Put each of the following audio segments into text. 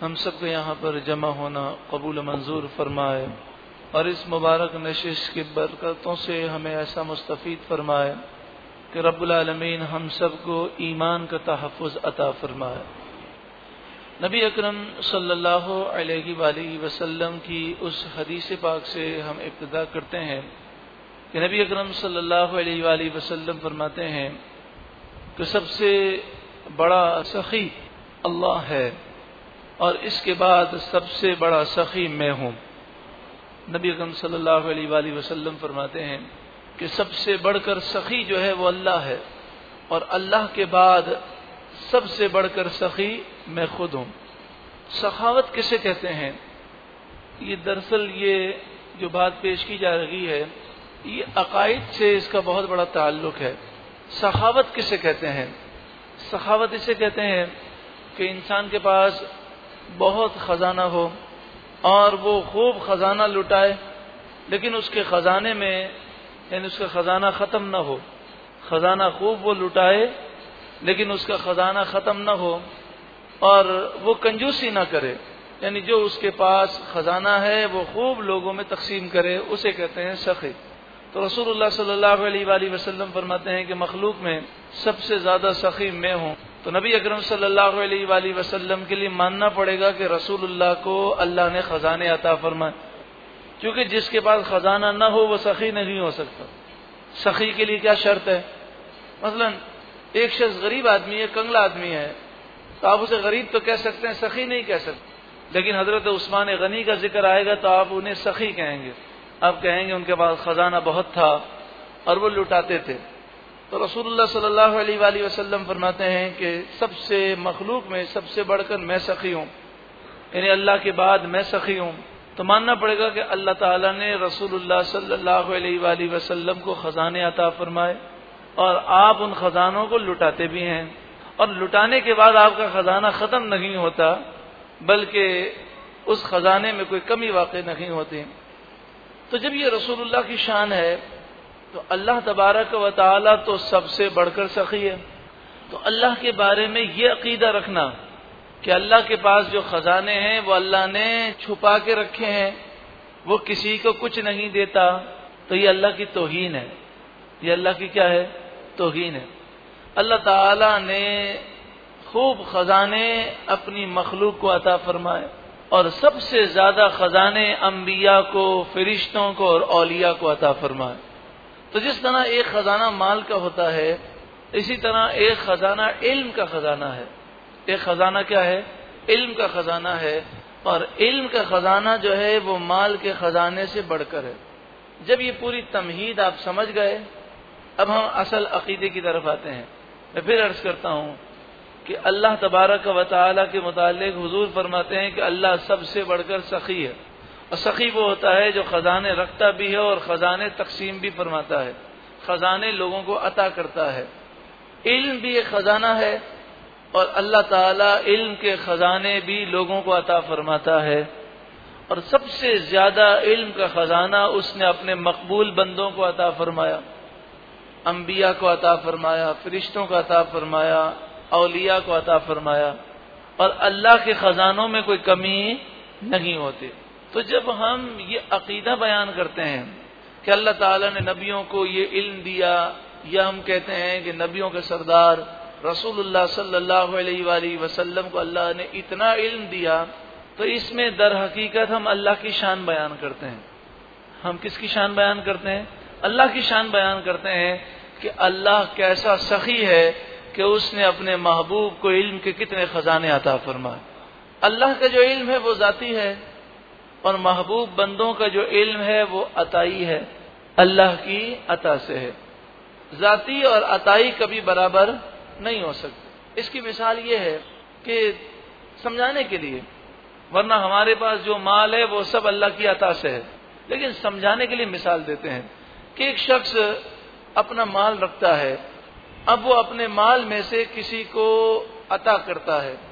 हम सबको यहाँ पर जमा होना कबूल मंजूर फरमाए और इस मुबारक नशिश की बरकतों से हमें ऐसा मुस्तफ़ फरमाए कि रब्लमीन हम सबको ईमान का तहफ़ अता फरमाए। नबी अकरम सल्लल्लाहु अलैहि वसल्लम की उस हदीस पाक से हम इब्तदा करते हैं कि नबी अकरम सल्लल्लाहु अलैहि वसल्लम फरमाते हैं कि सबसे बड़ा सखी अल्लाह है। और इसके बाद सबसे बड़ा सखी मैं हूँ। नबी अकम सल्लल्लाहु अलैहि फरमाते हैं कि सबसे बढ़कर सखी जो है वो अल्लाह है और अल्लाह के बाद सबसे बढ़कर सखी मैं खुद हूँ। सखावत किसे कहते हैं? ये दरअसल ये जो बात पेश की जा रही है, ये अकायद से इसका बहुत बड़ा ताल्लुक है। सखावत किसे कहते हैं? सखावत इसे कहते हैं कि इंसान के पास बहुत खजाना हो और वो खूब खजाना लुटाए, लेकिन उसके खजाने में, यानी उसका खजाना खत्म ना हो। खजाना खूब वो लुटाए, लेकिन उसका खजाना खत्म ना हो और वो कंजूसी ना करे। यानी जो उसके पास खजाना है, वो खूब लोगों में तकसीम करे, उसे कहते हैं सखी। तो रसूलुल्लाह सल्लल्लाहु अलैहि वसल्लम फरमाते हैं कि मखलूक में सबसे ज़्यादा सखी मैं हूँ। तो नबी अक्रम सल्लल्लाहु वसल्लम के लिए मानना पड़ेगा कि रसूलुल्लाह को अल्लाह ने खजाने अता फरमाए। क्योंकि जिसके पास खजाना ना हो वह सखी नहीं हो सकता। सखी के लिए क्या शर्त है? मसलन, एक शख्स गरीब आदमी है, कंगला आदमी है तो आप उसे गरीब तो कह सकते हैं, सखी नहीं कह सकते। लेकिन हज़रत उस्मान गनी का ज़िक्र आएगा तो आप उन्हें सखी कहेंगे। आप कहेंगे उनके पास खजाना बहुत था और वो लुटाते थे। तो रसूलुल्लाह सल्लल्लाहु अलैहि फरमाते हैं कि सबसे मखलूक में सबसे बढ़कर मैं सखी हूँ। यानी अल्लाह के बाद मैं सखी हूँ। तो मानना पड़ेगा कि अल्लाह ताला ने रसूलुल्लाह सल्लल्लाहु अलैहि को खजाने अता फरमाए और आप उन खजानों को लुटाते भी हैं। और लुटाने के बाद आपका खजाना ख़त्म नहीं होता, बल्कि उस खजाने में कोई कमी वाक़ नहीं होती। तो जब ये रसूलुल्लाह की शान है तो अल्लाह तबारक व ताली तो सबसे बढ़कर सखी है। तो अल्लाह के बारे में ये अकीदा रखना कि अल्लाह के पास जो खजाने हैं, वो अल्लाह ने छुपा के रखे हैं, वो किसी को कुछ नहीं देता तो ये अल्लाह की तोहीन है। ये अल्लाह की क्या है? तोहीन है। अल्लाह ताला ने खूब खजाने अपनी मखलूक को अता फरमाए और सबसे ज़्यादा खजाने अम्बिया को, फरिश्तों को और औलिया को अता फरमाए। तो जिस तरह एक खजाना माल का होता है, इसी तरह एक खजाना इल्म का खजाना है। एक खजाना क्या है? इल्म का खजाना है। और इल्म का खजाना जो है, वो माल के खजाने से बढ़कर है। जब ये पूरी तमहीद आप समझ गए, अब हम असल अकीदे की तरफ़ आते हैं। मैं फिर अर्ज़ करता हूँ कि अल्लाह तबारक व ताली के मुतालिक हुजूर फरमाते हैं कि अल्लाह सबसे बढ़कर सखी है। और सखी वो होता है जो खजाने रखता भी है और खजाने तकसीम भी फरमाता है। खजाने लोगों को अता करता है। इल्म भी एक खजाना है और अल्लाह ताला इल्म के खजाने भी लोगों को अता फरमाता है। और सबसे ज़्यादा इल्म का खजाना उसने अपने मकबूल बंदों को अता फरमाया अम्बिया को अता फरमाया, फरिश्तों को अता फरमाया अलिया को अता फरमाया। और अल्लाह के खजानों में कोई कमी नहीं होती। तो जब हम ये अकीदा बयान करते हैं कि अल्लाह ताला ने नबियों को ये इल्म दिया, या हम कहते हैं कि नबियों के सरदार रसूलुल्लाह सल्लल्लाहु अलैहि वसल्लम को अल्लाह ने इतना इल्म दिया तो इसमें दर हकीकत हम अल्लाह की शान बयान करते हैं। हम किसकी शान बयान करते हैं? अल्लाह की शान बयान करते हैं कि अल्लाह कैसा सखी है कि उसने अपने महबूब को इल्म के कितने खजाने अता फरमाए। अल्लाह का जो इल्म है वो जाती है। और महबूब बंदों का जो इल्म है वो अताई है। अल्लाह की अता से है। जाती और अताई कभी बराबर नहीं हो सकती। इसकी मिसाल ये है कि समझाने के लिए, वरना हमारे पास जो माल है वो सब अल्लाह की अता से है। लेकिन समझाने के लिए मिसाल देते हैं कि एक शख्स अपना माल रखता है, अब वो अपने माल में से किसी को अता करता है।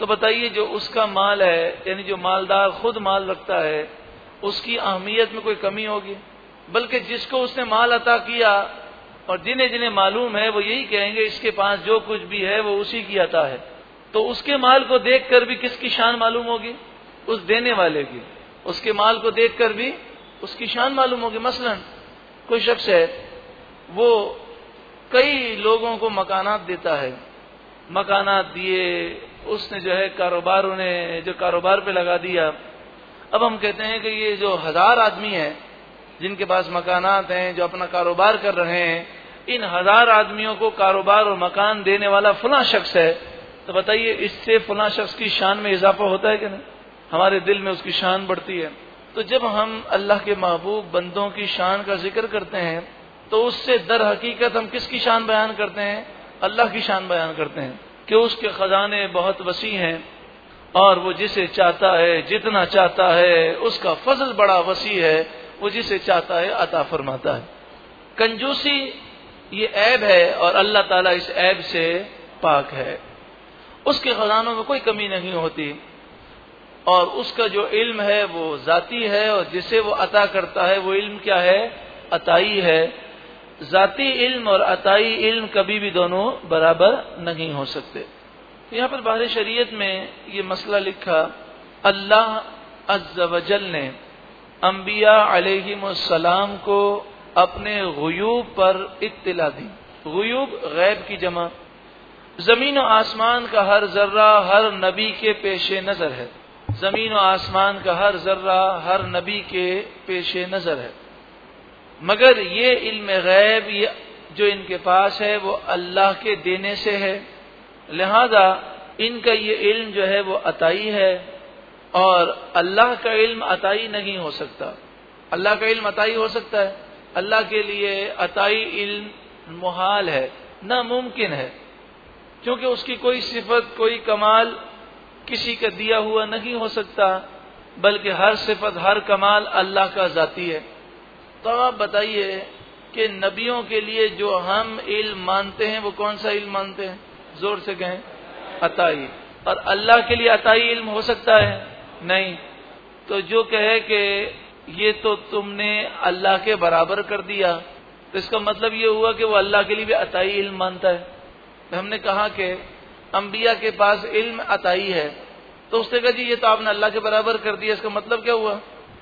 तो बताइए जो उसका माल है, यानी जो मालदार खुद माल रखता है, उसकी अहमियत में कोई कमी होगी? बल्कि जिसको उसने माल अता किया, और जिन्हें जिन्हें मालूम है, वो यही कहेंगे, इसके पास जो कुछ भी है, वो उसी की अता है। तो उसके माल को देखकर भी किसकी शान मालूम होगी? उस देने वाले की। उसके माल को देखकर भी उसकी शान मालूम होगी। मसलन, कोई शख्स है, वो कई लोगों को मकानात देता है। मकानात दिए उसने जो है कारोबार उन्हें, जो कारोबार पे लगा दिया। अब हम कहते हैं कि ये जो हज़ार आदमी है, जिनके पास मकानात हैं, जो अपना कारोबार कर रहे हैं, इन हज़ार आदमियों को कारोबार और मकान देने वाला फला शख्स है तो बताइए इससे फला शख्स की शान में इजाफा होता है कि नहीं? हमारे दिल में उसकी शान बढ़ती है। तो जब हम अल्लाह के महबूब बंदों की शान का ज़िक्र करते हैं तो उससे दर हकीकत हम किसकी शान बयान करते हैं? अल्लाह की शान बयान करते हैं। कि उसके खजाने बहुत वसी हैं और वो जिसे चाहता है, जितना चाहता है, उसका फजल बड़ा वसी है, वो जिसे चाहता है अता फरमाता है। कंजूसी ये ऐब है और अल्लाह ताला इस ऐब से पाक है। उसके खजानों में कोई कमी नहीं होती और उसका जो इल्म है वो जाती है और जिसे वो अता करता है, वो इल्म क्या है? अताई है। जाती इल्म और अताई इल्म कभी भी दोनों बराबर नहीं हो सकते। यहाँ पर बाहर शरीयत में ये मसला लिखा, अल्लाह अज्जल ने अम्बिया अलैहिस्सलाम को अपने गयूब पर इत्तला दी। गयूब गैब की जमा। ज़मीन और आसमान का हर जर्रा, हर नबी के पेश नज़र है। ज़मीन और आसमान का हर जर्रा, हर नबी के पेश नज़र है। मगर ये इल्म गैब, ये जो इनके पास है, वो अल्लाह के देने से है। लिहाजा इनका ये इल्म जो है, वो अताई है और अल्लाह का इल्म अताई नहीं हो सकता। अल्लाह का इल्म अताई हो सकता है। अल्लाह के लिए अताई इल्म मुहाल है, नामुमकिन है। क्योंकि उसकी कोई सिफत, कोई कमाल किसी का दिया हुआ नहीं हो सकता, बल्कि हर सिफत, हर कमाल अल्लाह का जाती है। तो आप बताइए कि नबियों के लिए जो हम इल्म मानते हैं, वो कौन सा इल्म मानते हैं? ज़ोर से कहें। अताई। और अल्लाह के लिए अताई इल्म हो सकता है? नहीं। तो जो कहे कि ये तो तुमने अल्लाह के बराबर कर दिया तो इसका मतलब ये हुआ कि वो अल्लाह के लिए भी अताई इल्म मानता है। तो हमने कहा कि अम्बिया के पास इल्म अताई है तो उसने कहा, जी, ये तो आपने अल्लाह के बराबर कर दिया, इसका मतलब क्या हुआ?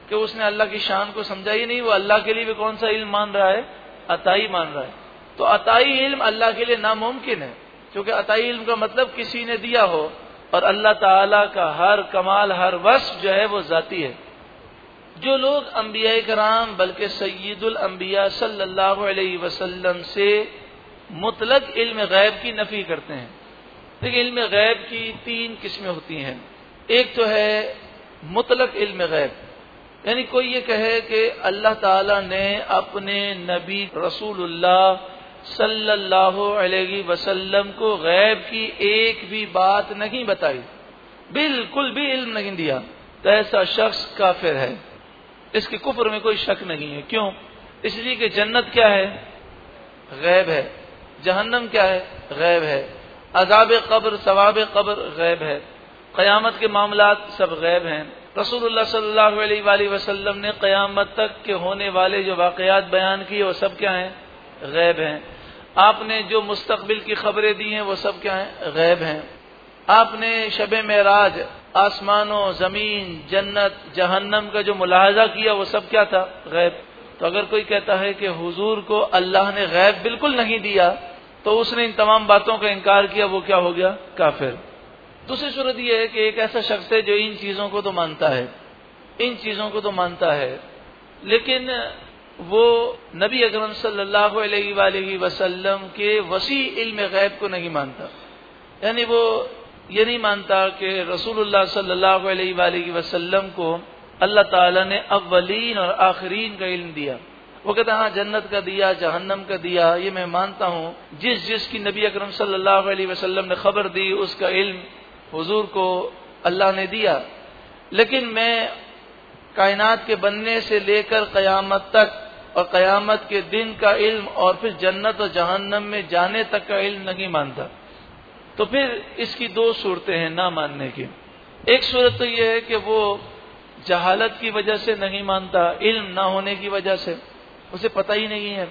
कि उसने अल्लाह की शान को समझा ही नहीं, वो अल्लाह के लिए भी कौन सा इल्म मान रहा है? अताई मान रहा है। तो अताई इल्म अल्लाह के लिए नामुमकिन है, क्योंकि अताई इल्म का मतलब किसी ने दिया हो, और अल्लाह ताला का हर कमाल, हर वस्फ जो है वो जाती है। जो लोग अम्बिया कराम बल्कि सैदुल अम्बिया सल्लल्लाहु से मुतलक इल्म गैब की नफी करते हैं। देखिए इल्म गैब की तीन किस्में होती हैं। एक तो है मुतलक इल्म गैब। यानी कोई ये कहे कि अल्लाह ताला ने अपने नबी रसूलुल्लाह सल्लल्लाहु अलैहि को गैब की एक भी बात नहीं बताई। बिल्कुल भी इल्म नहीं दिया। तो ऐसा शख्स काफिर है। इसके कुफर में कोई शक नहीं है। क्यों? इसलिए कि जन्नत क्या है? गैब है। जहन्नम क्या है? गैब है। अजाब कब्र सवाब कब्र गैब है। क़यामत के मामला सब गैब हैं। रसूलुल्लाह सल्लल्लाहु अलैहि ने क़यामत तक के होने वाले जो वाकयात बयान किए, वो सब क्या हैं? गैब हैं। आपने जो मुस्तकबिल की खबरें दी हैं, वो सब क्या हैं? गैब हैं। आपने शब महराज आसमानों, ज़मीन, जन्नत, जहन्नम का जो मुलाहजा किया, वो सब क्या था? गैब। तो अगर कोई कहता है कि हुजूर को अल्लाह ने गैब बिल्कुल नहीं दिया तो उसने इन तमाम बातों का इनकार किया, वो क्या हो गया? काफिर। दूसरी सूरत यह है कि एक ऐसा शख्स है जो इन चीज़ों को तो मानता है, इन चीज़ों को तो मानता है, लेकिन वो नबी अकरम सल्लल्लाहु अलैहि वसल्लम के वसी इल्म गैब को नहीं मानता। यानी वो ये नहीं मानता कि रसूलुल्लाह सल्लल्लाहु अलैहि वसल्लम को अल्लाह ताला ने अव्वलीन और आखरीन का इल्म दिया। वो कहता हाँ जन्नत का दिया, जहन्नम का दिया, ये मैं मानता हूँ। जिस जिसकी नबी अकरम सल्लल्लाहु अलैहि ने खबर दी, उसका इल्म हुजूर को अल्लाह ने दिया। लेकिन मैं कायनात के बनने से लेकर कयामत तक और कयामत के दिन का इल्म और फिर जन्नत और जहन्नम में जाने तक का इल्म नहीं मानता। तो फिर इसकी दो सूरतें हैं ना मानने की। एक सूरत तो यह है कि वो जहालत की वजह से नहीं मानता, इल्म ना होने की वजह से, उसे पता ही नहीं है।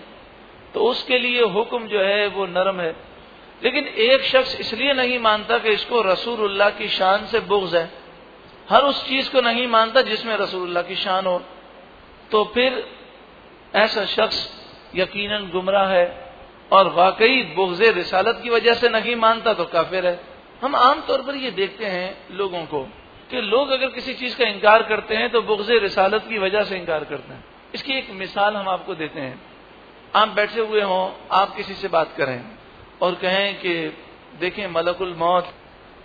तो उसके लिए हुक्म जो है वो नरम है। लेकिन एक शख्स इसलिए नहीं मानता कि इसको रसूलुल्लाह की शान से बुग्ज है। हर उस चीज़ को नहीं मानता जिसमें रसूलुल्लाह की शान हो। तो फिर ऐसा शख्स यकीनन गुमराह है और वाकई बुग्ज रिसालत की वजह से नहीं मानता तो काफिर है। हम आमतौर पर ये देखते हैं लोगों को कि लोग अगर किसी चीज़ का इनकार करते हैं तो बुग्ज रिसालत की वजह से इनकार करते हैं। इसकी एक मिसाल हम आपको देते हैं। आप बैठे हुए हों, आप किसी से बात करें। और कहें कि, देखें मलकुल मौत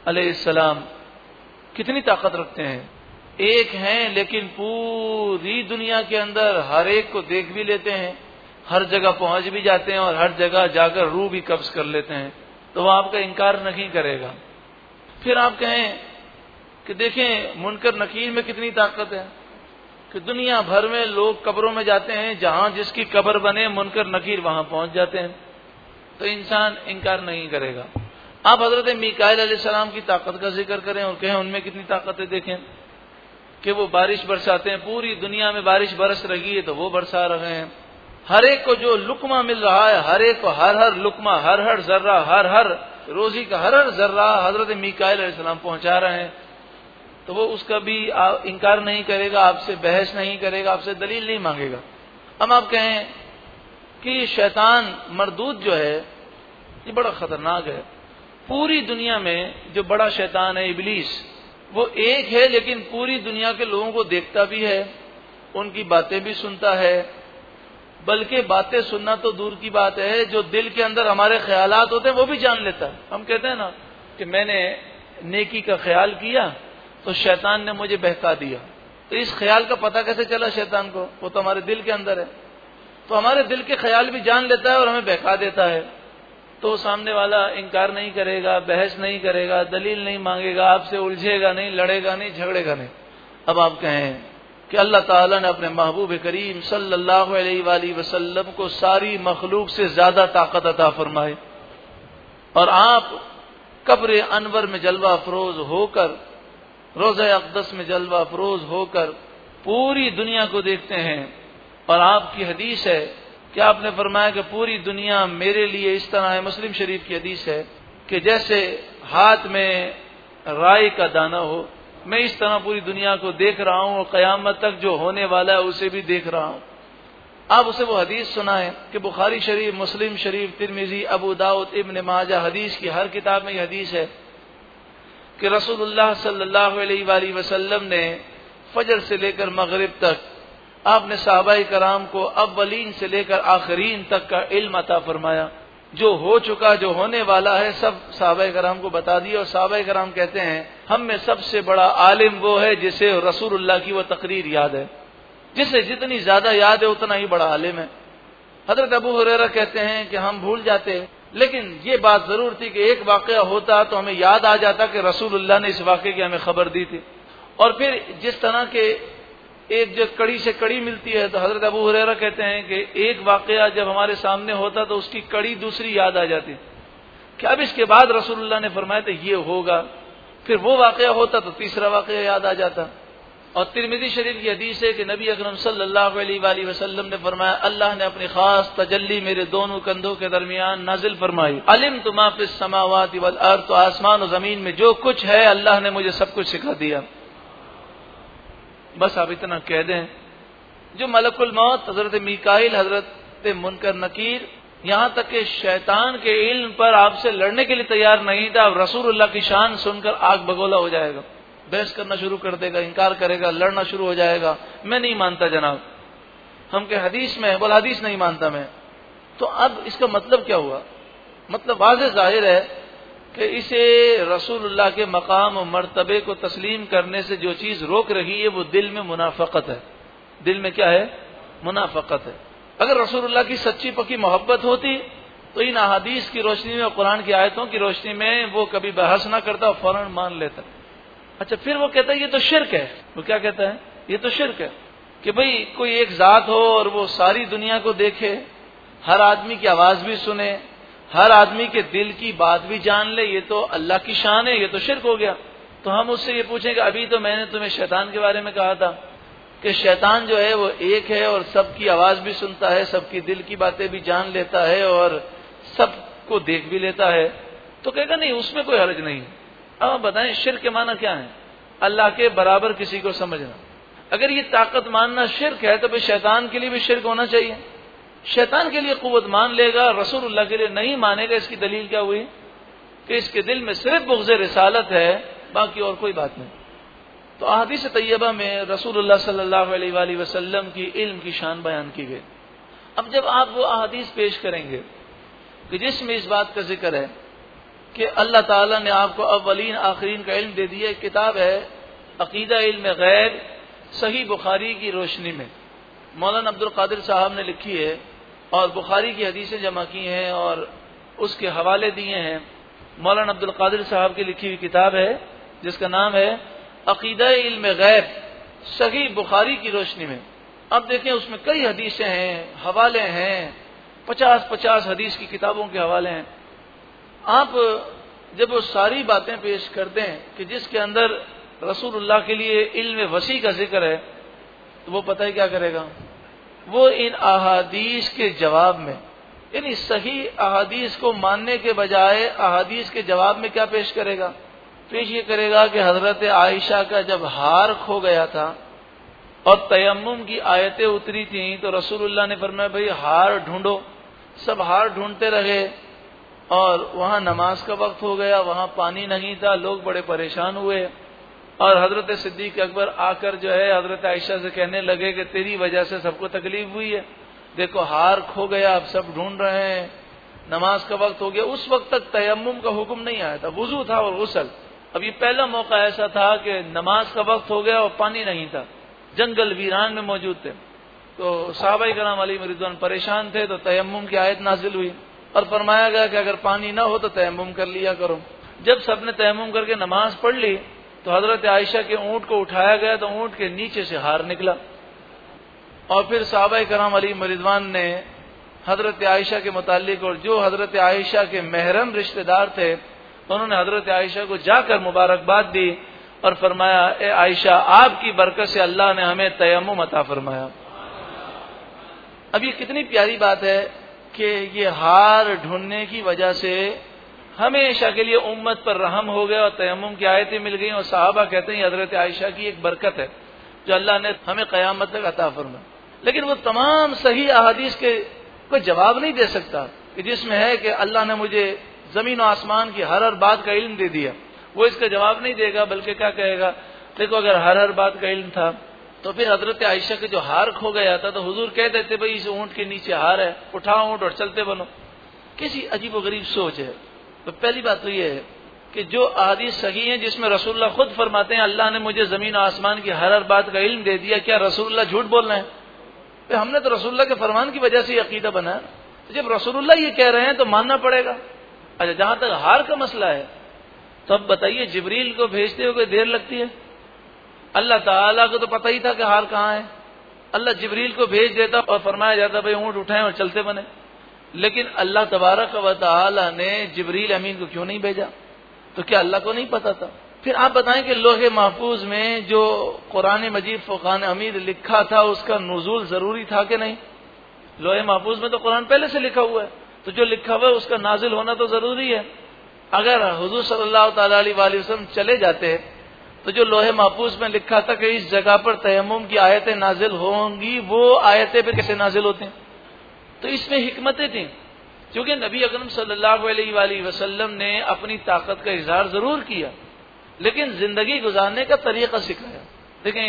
अलैहिस्सलाम कितनी ताकत रखते हैं। एक हैं, लेकिन पूरी दुनिया के अंदर हर एक को देख भी लेते हैं, हर जगह पहुँच भी जाते हैं और हर जगह जाकर रूह भी कब्ज कर लेते हैं। तो वह आपका इनकार नहीं करेगा। फिर आप कहें कि, देखें, मुनकर नकीर में कितनी ताकत है कि दुनिया भर में लोग कब्रों में जाते हैं, जहाँ जिसकी कब्र बने मुनकर नकीर वहाँ पहुँच जाते हैं। तो इंसान इनकार नहीं करेगा। आप हज़रत मीकाइल सलाम की ताकत का ज़िक्र करें और कहें, उनमें कितनी ताकतें देखें कि वो बारिश बरसाते हैं। पूरी दुनिया में बारिश बरस रही है तो वो बरसा रहे हैं। हर एक को जो लुकमा मिल रहा है, हर एक को हर हर लुकमा, हर हर जर्रा, हर हर रोजी का हर हर जर्रा हज़रत मीकाइल सलाम पहुँचा रहे हैं। तो वो उसका भी इनकार नहीं करेगा, आपसे बहस नहीं करेगा, आपसे दलील नहीं मांगेगा। हम आप कहें कि शैतान मरदूत जो है, ये बड़ा खतरनाक है। पूरी दुनिया में जो बड़ा शैतान है, इबलीस, वो एक है, लेकिन पूरी दुनिया के लोगों को देखता भी है, उनकी बातें भी सुनता है। बल्कि बातें सुनना तो दूर की बात है, जो दिल के अंदर हमारे ख्याल होते हैं, वो भी जान लेता है। हम कहते हैं ना कि मैंने नेकी का ख्याल किया तो शैतान ने मुझे बहका दिया। तो इस ख्याल का पता कैसे चला शैतान को? वो तो हमारे दिल के अंदर है। तो हमारे दिल के ख्याल भी जान लेता है और हमें बहका देता है। तो सामने वाला इनकार नहीं करेगा, बहस नहीं करेगा, दलील नहीं मांगेगा, आपसे उलझेगा नहीं, लड़ेगा नहीं, झगड़ेगा नहीं। अब आप कहें कि अल्लाह ताला ने अपने महबूब करीम सल्लल्लाहु अलैहि वसल्लम को सारी मखलूक से ज़्यादा ताकत अता फरमाए और आप कब्र अनवर में जलवा अफरोज होकर, रोज़ अकदस में जलवा अफरोज होकर पूरी दुनिया को देखते हैं। और आपकी हदीस है कि आपने फरमाया कि पूरी दुनिया मेरे लिए इस तरह है, मुस्लिम शरीफ की हदीस है कि जैसे हाथ में राय का दाना हो, मैं इस तरह पूरी दुनिया को देख रहा हूँ और कयामत तक जो होने वाला है उसे भी देख रहा हूँ। आप उसे वो हदीस सुनाए कि बुखारी शरीफ, मुस्लिम शरीफ, तिरमिजी, अबू दाऊद, इब्न माजा हदीस की हर किताब में यह हदीस है कि रसूलुल्लाह सल्लल्लाहु अलैहि वसल्लम ने फजर से लेकर मगरिब तक आपने साहबा कराम को अव्वलीन से लेकर आखरीन तक का इल्म अता फरमाया। जो हो चुका, जो होने वाला है, सब साहबा कराम को बता दिया और साहबा कराम कहते हैं, हम में सबसे बड़ा आलिम वो है जिसे रसूलुल्लाह की वह तकरीर याद है। जिसे जितनी ज़्यादा याद है, उतना ही बड़ा आलिम है। हज़रत अबू हुरेरा कहते हैं कि हम भूल जाते लेकिन ये बात ज़रूर थी कि एक वाक़ होता तो हमें याद आ जाता कि रसूलुल्लाह ने इस वाक़े की हमें खबर दी थी। और फिर जिस तरह के एक जो कड़ी से कड़ी मिलती है तो हज़रत अबू हुरेरा कहते हैं कि एक वाकया जब हमारे सामने होता तो उसकी कड़ी दूसरी याद आ जाती। कि अब इसके बाद रसूलुल्लाह ने फरमाया तो ये होगा। फिर वो वाकया होता तो तीसरा वाकया याद आ जाता। और तिरमिदी शरीफ की हदीस है कि नबी अकरम सल्लल्लाहु अलैहि वसल्लम ने फरमाया, अल्लाह ने अपनी खास तजल्ली मेरे दोनों कंधों के दरमियान नाजिल फरमाई। अलिम तुमा समावात वल अर्थ तो आसमान और ज़मीन में जो कुछ है, अल्लाह ने मुझे सब कुछ सिखा दिया। बस आप इतना कह दें, जो मलकुल मौत, हज़रत मिकाइल, हज़रत मुनकर नकीर, यहाँ तक कि शैतान के इल्म पर आपसे लड़ने के लिए तैयार नहीं था, अब रसूलुल्लाह की शान सुनकर आग बगोला हो जाएगा। बहस करना शुरू कर देगा, इनकार करेगा, लड़ना शुरू हो जाएगा। मैं नहीं मानता जनाब। हम के हदीस में बोला हदीस नहीं मानता मैं। तो अब इसका मतलब क्या हुआ? मतलब वाज ज़ाहिर है कि इसे रसूलुल्लाह के मकाम और मरतबे को तस्लीम करने से जो चीज़ रोक रही है, वो दिल में मुनाफकत है। दिल में क्या है? मुनाफकत है। अगर रसूलुल्लाह की सच्ची पक्की मोहब्बत होती तो इन अहादीस की रोशनी में और कुरान की आयतों की रोशनी में वो कभी बहस ना करता और फ़ौरन मान लेता। अच्छा फिर वो कहता है, ये तो शिरक है। वो क्या कहता है? ये तो शिरक है कि भाई कोई एक जात हो और वो सारी दुनिया को देखे, हर आदमी की आवाज़ भी सुने हर आदमी के दिल की बात भी जान ले, ये तो अल्लाह की शान है, ये तो शिरक हो गया। तो हम उससे ये पूछें कि अभी तो मैंने तुम्हें शैतान के बारे में कहा था कि शैतान जो है वो एक है और सबकी आवाज़ भी सुनता है, सबकी दिल की बातें भी जान लेता है और सबको देख भी लेता है। तो कहेगा, नहीं, उसमें कोई हर्ज नहीं। अब बताएँ शिर के माना क्या है? अल्लाह के बराबर किसी को समझना। अगर ये ताकत मानना शिरक है तो भाई शैतान के लिए भी शिरक होना चाहिए। शैतान के लिए कुत मान लेगा, रसूलुल्लाह के लिए नहीं मानेगा, इसकी दलील क्या हुई? कि इसके दिल में सिर्फ़ बुगज रिसालत है, बाकी और कोई बात नहीं। तो अहदीस तैयबा में रसूलुल्लाह सल्लल्लाहु अलैहि की इल्म की शान बयान की गई। अब जब आप वो अहदीस पेश करेंगे, कि जिसमें इस बात का ज़िक्र है, कि अल्लाह ताला ने आपको अवलीन आखरीन का इल्म दे दिया किताब है, अकीदा इल्म गैर, सही बुखारी की रोशनी में। मौलाना अब्दुल कादिर साहब ने लिखी है और बुखारी की हदीसें जमा की हैं और उसके हवाले दिए हैं। मौलाना अब्दुल कादिर साहब की लिखी हुई किताब है, जिसका नाम है अकीदा इल्म गैब, सही बुखारी की रोशनी में। अब देखें, उसमें कई हदीसें हैं, हवाले हैं पचास पचास हदीस की किताबों के हवाले हैं। आप जब वो सारी बातें पेश कर दें कि जिसके अंदर रसूलुल्लाह के लिए इल्म वसी का ज़िक्र है तो वो पता है क्या करेगा? वो इन अहादीस के जवाब में, यानी सही अहादीस को मानने के बजाय अहादीस के जवाब में क्या पेश करेगा? पेश ये करेगा कि हज़रत आयशा का जब हार खो गया था और तयम की आयतें उतरी थी तो रसूलुल्लाह ने फरमाया, भाई, हार ढूंढो। सब हार ढूंढते रहे और वहाँ नमाज़ का वक्त हो गया, वहाँ पानी नहीं था, लोग बड़े परेशान हुए। और हज़रत सिद्दीक अकबर आकर जो है हज़रत आयशा से कहने लगे कि तेरी वजह से सबको तकलीफ़ हुई है। देखो, हार खो गया, अब सब ढूंढ रहे हैं। नमाज़ का वक्त हो गया। उस वक्त तक तयम का हुक्म नहीं आया था। वज़ू था और गुसल। अब ये पहला मौका ऐसा था कि नमाज़ का वक्त हो गया और पानी नहीं था। जंगल वीरान में मौजूद थे। तो साहबाई कराम अली मरिदवान परेशान थे तो तयम की आयत नाजिल हुई। और फरमाया गया कि अगर पानी ना हो तो तयम कर लिया करो। जब सबने तयम करके नमाज़ पढ़ ली तो हज़रत आयशा के ऊँट को उठाया गया तो ऊँट के नीचे से हार निकला। और फिर साहबा कराम अली मरिदवान ने हज़रत आयशा के मुतालिक और जो हज़रत आयशा के महरम रिश्तेदार थे, उन्होंने हज़रत आयशा को जाकर मुबारकबाद दी और फरमाया, ए आयशा, आपकी बरकत से अल्लाह ने हमें तयम अता फरमाया। अब ये कितनी प्यारी बात है कि ये हार ढूँढने की वजह से हमेशा के लिए उम्मत पर रहम हो गया और तयम की आयतें मिल गई और साहबा कहते हैं, हज़रत आयशा की एक बरकत है, जो अल्लाह ने हमें कयामत तक अता फरमा लेकिन वो तमाम सही अहादीस के कोई जवाब नहीं दे सकता कि जिसमें है कि अल्लाह ने मुझे ज़मीन और आसमान की हर हर बात का इल्म दे दिया। वो इसका जवाब नहीं देगा, बल्कि क्या कहेगा, देखो अगर हर हर बात का इल्म था तो फिर हज़रत आयशा के जो हार खो गया था तो हुजूर कह देते, भाई, इस ऊँट के नीचे हार है, उठाओ ऊँट और चलते बनो। किसी अजीब गरीब सोच है। तो पहली बात तो यह है कि जो आदिश सही है, जिसमें रसूल्ला खुद फरमाते हैं, अल्लाह ने मुझे ज़मीन आसमान की हर हर बात का इल्म दे दिया, क्या रसूल्ला झूठ बोल रहे हैं? तो हमने तो रसूल्ला के फरमान की वजह से अकीदा बनाया। तो जब रसूल्ला ये कह रहे हैं तो मानना पड़ेगा। अच्छा जहाँ तक हार का मसला है तो अब बताइए, जबरील को भेजते हुए देर लगती है? अल्लाह ताला को तो पता ही था कि हार कहाँ है। अल्लाह जबरील को भेज देता और फरमाया जाता, भाई, ऊँट उठाए और चलते बने। लेकिन अल्लाह तबारक व ने जबरील अमीन को क्यों नहीं भेजा? तो क्या अल्लाह को नहीं पता था? फिर आप बताएँ कि लोहे महफूज में जो कुरान मजीद फ़ुकान अमीर लिखा था, उसका नजूल ज़रूरी था कि नहीं? लोहे महफूज में तो कुरान पहले से लिखा हुआ है। तो जो लिखा हुआ है, उसका नाजिल होना तो ज़रूरी है। अगर हजूर सल्लल्लाहु अलैहि वसल्लम चले जाते तो जो लोहे महफूज में लिखा था कि इस जगह पर तयम की आयतें नाजिल होंगी, वो आयतें फिर कैसे नाजिल होती हैं? तो इसमें हिकमतें थी। क्योंकि नबी अकरम सल्लल्लाहु अलैहि वसल्लम ने अपनी ताकत का इजहार ज़रूर किया, लेकिन ज़िंदगी गुजारने का तरीका सिखाया। देखें,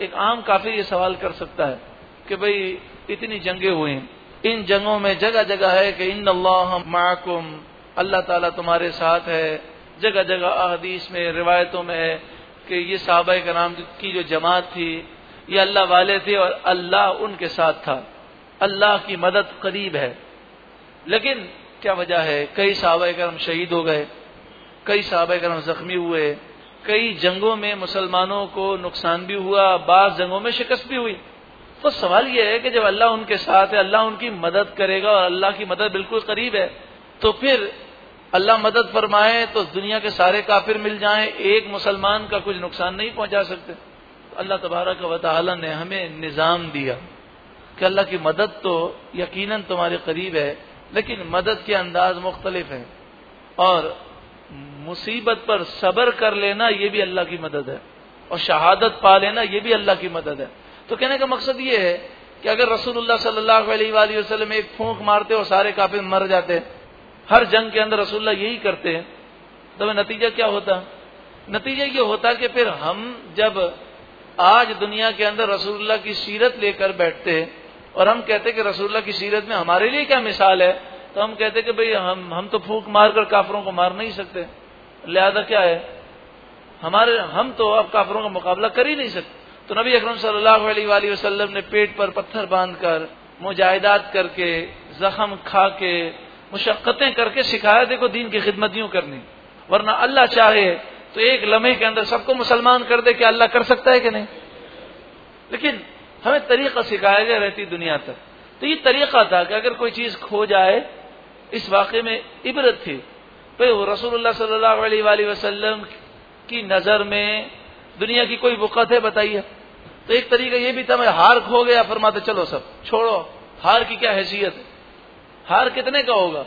एक आम काफ़ी ये सवाल कर सकता है कि भाई, इतनी जंगे हुई इन जंगों में जगह जगह है कि इन माकुम, अल्लाह ताला तुम्हारे साथ है। जगह जगह अहदीस में, रिवायतों में है कि ये साहबा का नाम की जो जमात थी, ये अल्लाह वाले थे और अल्लाह उनके साथ था। अल्लाह की मदद करीब है। लेकिन क्या वजह है? कई साहब करम शहीद हो गए, कई साहब करम जख्मी हुए, कई जंगों में मुसलमानों को नुकसान भी हुआ बास जंगों में शिकस्त भी हुई। तो सवाल यह है कि जब अल्लाह उनके साथ है, अल्लाह उनकी मदद करेगा और अल्लाह की मदद बिल्कुल करीब है तो फिर अल्लाह मदद फरमाए तो दुनिया के सारे काफिर मिल जाएँ, एक मुसलमान का कुछ नुकसान नहीं पहुँचा सकते। अल्लाह तबारक व ने हमें निज़ाम दिया। कि अल्लाह की मदद तो यकीनन तुम्हारे करीब है, लेकिन मदद के अंदाज मुख्तलिफ़ है। और मुसीबत पर सबर कर लेना यह भी अल्लाह की मदद है। और शहादत पा लेना यह भी अल्लाह की मदद है। तो कहने का मकसद ये है कि अगर रसूलुल्लाह सल्लल्लाहु अलैहि वसल्लम एक फूंक मारते और सारे काफिर मर जाते हर जंग के अंदर रसूल्ला यही करते हैं तो नतीजा क्या होता? नतीजा ये होता कि फिर हम जब आज दुनिया के अंदर रसूलुल्लाह की सीरत लेकर बैठते हैं और हम कहते कि रसूल्ला की सीरत में हमारे लिए क्या मिसाल है? तो हम कहते कि भाई, हम हम तो फूक मारकर काफरों को मार नहीं सकते। लिहाजा क्या है? हमारे, हम तो अब काफरों का मुकाबला कर ही नहीं सकते। तो नबी अकरम सल्लल्लाहु अलैहि वसल्लम ने पेट पर पत्थर बांधकर, मुजाहिदात करके, जख्म खा के मुशक्क़तें करके सिखाया, देखो दीन की खिदमत यूँ करनी। वरना अल्लाह चाहे तो एक लम्हे के अंदर सबको मुसलमान कर दे कि अल्लाह कर सकता है कि नहीं? लेकिन हमें तरीका सिखाया गया रहती दुनिया तक। तो ये तरीका था कि अगर कोई चीज़ खो जाए, इस वाक़े में इबरत थी। तो रसूलुल्लाह सल्लल्लाहु अलैहि वसल्लम की नज़र में दुनिया की कोई बुकत है बताइए। तो एक तरीका ये भी था, मैं हार खो गया, फरमाते चलो सब, छोड़ो। हार की क्या हैसियत है? हार कितने का होगा?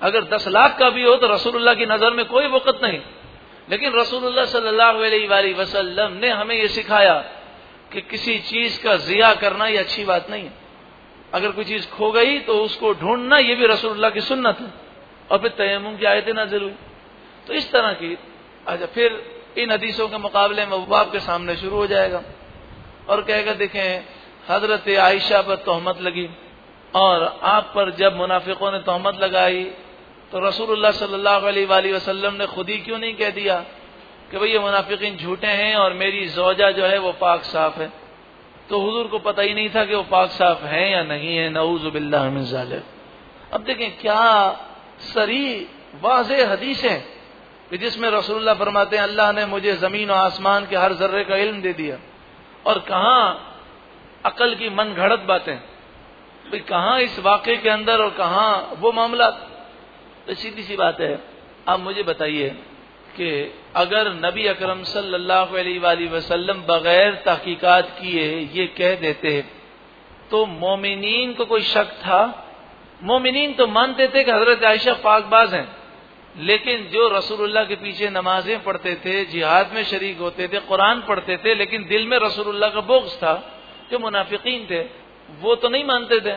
अगर दस लाख का भी हो तो रसूलुल्लाह की नज़र में कोई वक़्त नहीं। लेकिन रसूलुल्लाह सल्लल्लाहु अलैहि वसल्लम ने हमें यह सिखाया कि किसी चीज़ का जिया करना ये अच्छी बात नहीं है। अगर कोई चीज़ खो गई तो उसको ढूंढना ये भी रसूलुल्लाह की सुन्नत है। और फिर तयम की आयतें ना हुई। तो इस तरह की अच्छा फिर इन हदीसों के मुकाबले में वो के सामने शुरू हो जाएगा। और कहेगा, देखें, हज़रत आयशा पर तोहमत लगी। और आप पर जब मुनाफिकों ने तोहमत लगाई तो रसूलुल्लाह सल्लल्लाहु अलैहि वसल्लम ने खुद ही क्यों नहीं कह दिया? कि भाई ये मुनाफिकीन झूठे हैं और मेरी जोजा जो है वो पाक साफ़ है। तो हुजूर को पता ही नहीं था कि वो पाक साफ़ है या नहीं है। नऊजुबिल्लाजाल अब देखें, क्या सरी वाज हदीस है कि जिसमें रसूलुल्लाह फरमाते हैं, अल्लाह ने मुझे ज़मीन और आसमान के हर जर्रे का इल्म दे दिया। और कहा अकल की मन घड़त बातें? भाई कहा इस वाक्य के अंदर और कहा वो मामला? तो सीधी सी बात है, आप मुझे बताइए कि अगर नबी अकरम सल्लल्लाहु अलैहि वसल्लम बगैर तहकीकात किए ये कह देते तो मोमिनीन को कोई शक था? मोमिनीन तो मानते थे कि हज़रत आयशा पाकबाज हैं, लेकिन जो रसूलुल्लाह के पीछे नमाजें पढ़ते थे, जिहाद में शरीक होते थे, कुरान पढ़ते थे, लेकिन दिल में रसूलुल्लाह का बोक्स था जो मुनाफिकीन थे, वो तो नहीं मानते थे।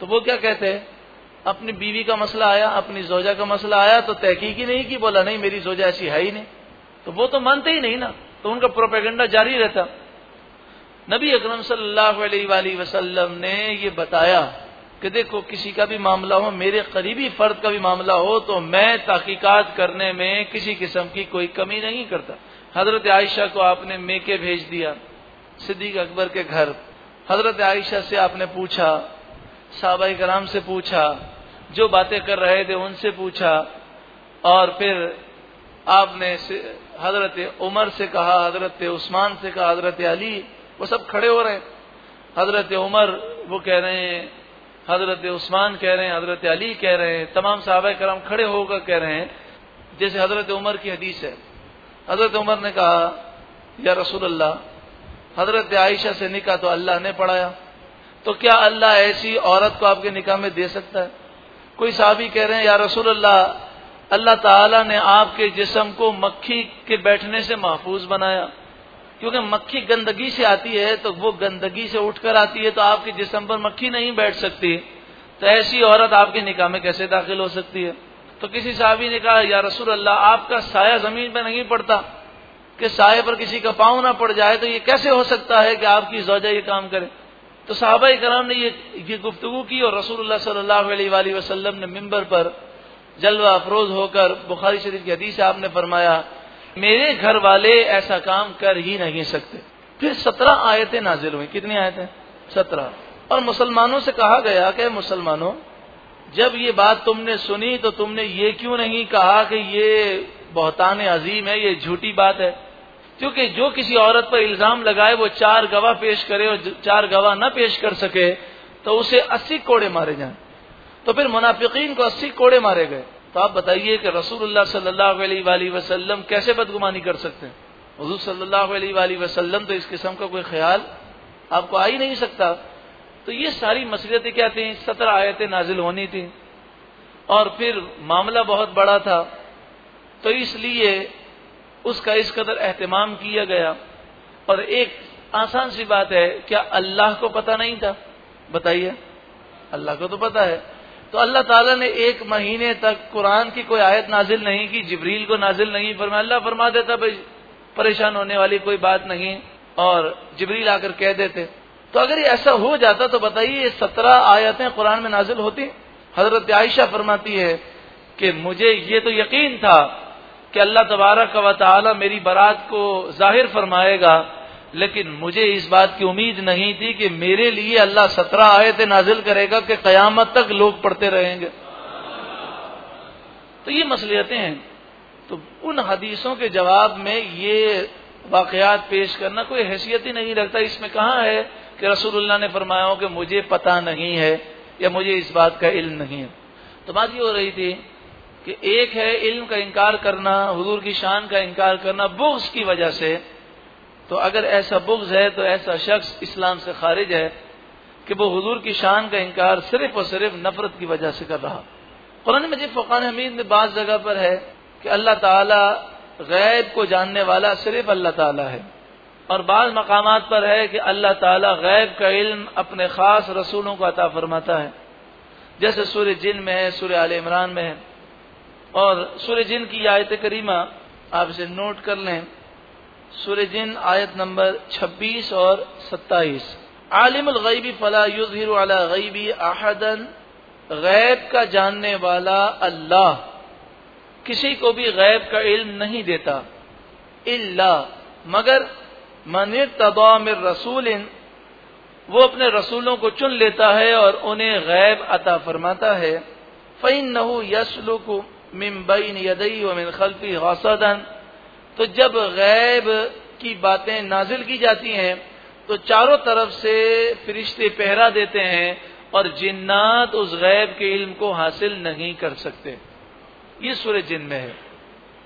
तो वो क्या कहते हैं? अपनी बीवी का मसला आया, अपनी जोजा का मसला आया तो तहकीक ही नहीं की, बोला, नहीं, मेरी जोजा ऐसी है ही नहीं। तो वो तो मानते ही नहीं ना तो उनका प्रोपेगेंडा जारी रहता। नबी अकरम सल्लल्लाहु ने ये बताया कि देखो, किसी का भी मामला हो, मेरे करीबी फर्द का भी मामला हो तो मैं तहकीकात करने में किसी किस्म की कोई कमी नहीं करता। हज़रत आयशा को आपने मेके भेज दिया, सिद्दीक अकबर के घर। हज़रत आयशा से आपने पूछा साहबा कराम से पूछा, जो बातें कर रहे थे उनसे पूछा, और फिर आपने हज़रत उमर से कहा, हज़रत उस्मान से कहा, हज़रत अली, वो सब खड़े हो रहे हैं। हज़रत उमर, वो कह रहे हैं, हज़रत उस्मान कह रहे हैं, हज़रत अली कह रहे हैं, तमाम साहब कराम खड़े होकर कह रहे हैं, जैसे हज़रत उमर की हदीस है। हज़रत उमर ने कहा, या रसूल अल्लाह हज़रत आयशा से निका तो अल्लाह ने पढ़ाया तो क्या अल्लाह ऐसी औरत को आपके निकाह में दे सकता है? कोई साहबी कह रहे हैं, या रसूल अल्लाह अल्लाह ताला ने आपके जिसम को मक्खी के बैठने से महफूज बनाया। क्योंकि मक्खी गंदगी से आती है तो वो गंदगी से उठकर आती है तो आपके जिसम पर मक्खी नहीं बैठ सकती। तो ऐसी औरत आपके निकाह में कैसे दाखिल हो सकती है? तो किसी साहबी ने कहा, या रसूल अल्लाह आपका साया ज़मीन पर नहीं पड़ता। कि साय पर किसी का पाँव ना पड़ जाए तो ये कैसे हो सकता है कि आपकी जोजा ये काम करे? तो साहबा कराम ने ये ये गुफ्तु की और रसूलुल्लाह सल्लल्लाहु अलैहि ने मिंबर पर जलवा अफरोज होकर बुखारी शरीफ की हदीस आपने फरमाया, मेरे घर वाले ऐसा काम कर ही नहीं सकते। फिर सत्रह आयतें नाजिल हुई। कितनी आयतें? सत्रह। और मुसलमानों से कहा गया कि मुसलमानों, जब ये बात तुमने सुनी तो तुमने ये क्यों नहीं कहा कि ये बहुतान अजीम है, ये झूठी बात है? क्योंकि जो किसी औरत पर इल्ज़ाम लगाए, वो चार गवाह पेश करे और चार गवाह न पेश कर सके तो उसे अस्सी कोड़े मारे जाए। तो फिर मुनाफिकीन को अस्सी कोड़े मारे गए। तो आप बताइए कि रसूलुल्लाह सल्लल्लाहु अलैहि वसल्लम कैसे बदगुमानी कर सकते हैं? हजूर सल्लल्लाहु अलैहि वसल्लम तो इस किस्म का कोई ख्याल आपको आ ही नहीं सकता। तो ये सारी मसलियतें क्या थी? सत्रह आयतें नाजिल होनी थी। और फिर मामला बहुत बड़ा था। तो इसलिए उसका इस कदर एहतमाम किया गया। और एक आसान सी बात है, क्या अल्लाह को पता नहीं था? बताइए। अल्लाह को तो पता है। तो अल्लाह ताला ने एक महीने तक कुरान की कोई आयत नाजिल नहीं की, जिब्रील को नाजिल नहीं फरमाया। अल्लाह फरमा देता, भाई, परेशान होने वाली कोई बात नहीं। और जिब्रील आकर कह देते। तो अगर ये ऐसा हो जाता तो बताइए, ये सत्रह आयतें कुरान में नाजिल होती? हज़रत आयशा फरमाती है कि मुझे ये तो यकीन था कि अल्लाह तबारक व ताली मेरी बारात को ज़ाहिर फरमाएगा, लेकिन मुझे इस बात की उम्मीद नहीं थी कि मेरे लिए अल्लाह सत्रह आयत नाजिल करेगा कि कयामत तक लोग पढ़ते रहेंगे। तो ये मसलियतें हैं। तो उन हदीसों के जवाब में ये वाकयात पेश करना कोई हैसियत ही नहीं रखता। इसमें कहा है कि रसूलुल्लाह ने फरमाया हो कि मुझे पता नहीं है या मुझे इस बात का इल्म नहीं है। तो बात ये हो रही थी कि एक है इल्म का इनकार करना, हुजूर की शान का इनकार करना बुग्ज की वजह से तो अगर ऐसा बुग्ज है तो ऐसा शख्स इस्लाम से खारिज है कि वो हुजूर की शान का इनकार सिर्फ़ और सिर्फ़ नफरत की वजह से कर रहा। कुरान मजीद फ़ुकान हमीद में बाज जगह पर है कि अल्लाह ताला गैब को जानने वाला सिर्फ़ अल्लाह ताला है। और बाज मकाम पर है कि अल्लाह ताला गैब का इल्म अपने खास रसूलों को अता फरमाता है। जैसे सूर्य जिन में है, सूर्य आल इमरान में है। और सूर्य जिन की आयत करीमा आप इसे नोट कर लें। सूर्य जिन आयत नंबर 26 और 27 आलिम गईबी फला युजहिर अला गईबी आहदन गैब का जानने वाला अल्लाह किसी को भी गैब का इल्म नहीं देता। इल्ला, मगर मन तबा में रसूल वो अपने रसूलों को चुन लेता है और उन्हें गैब अता फरमाता है। फ़ैन नहू यसलुक मिम्बईन यदई व मिन खल्फी हसदन तो जब गैब की बातें नाजिल की जाती हैं तो चारों तरफ़ से फरिश्ते पहरा देते हैं और जिन्नात उस गैब के इल्म को हासिल नहीं कर सकते। ये सूर्य जिन में है।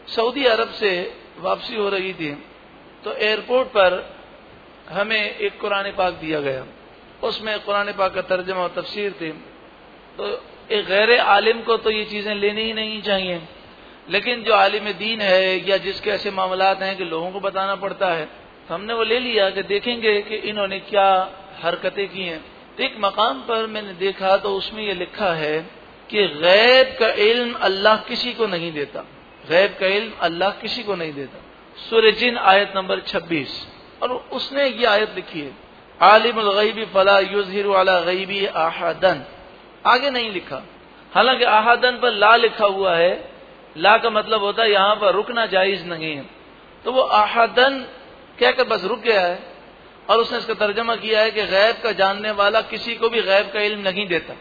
सऊदी अरब से वापसी हो रही थी तो एयरपोर्ट पर हमें एक कुरान पाक दिया गया। उसमें कुरान पाक का तर्जमा और तफसीर थी। तो एक गैर आलिम को तो ये चीज़ें लेनी ही नहीं चाहिए। लेकिन जो आलिम दीन है या जिसके ऐसे मामलात हैं कि लोगों को बताना पड़ता है तो हमने वो ले लिया कि देखेंगे कि इन्होंने क्या हरकतें की हैं। तो एक मकाम पर मैंने देखा तो उसमें ये लिखा है कि गैब का इल्म अल्लाह किसी को नहीं देता। गैब का इल्म अल्लाह किसी को नहीं देता। सूर्य जिन आयत नंबर 26 और उसने ये आयत लिखी है आलिम गईबी फला युजहिर वाला गईबी आहदन आगे नहीं लिखा। हालाँकि आहदन पर ला लिखा हुआ है। ला का मतलब होता है यहाँ पर रुकना जायज़ नहीं है। तो वो आहदन कहकर बस रुक गया है। और उसने इसका तर्जमा किया है कि गैब का जानने वाला किसी को भी गैब का इल्म नहीं देता।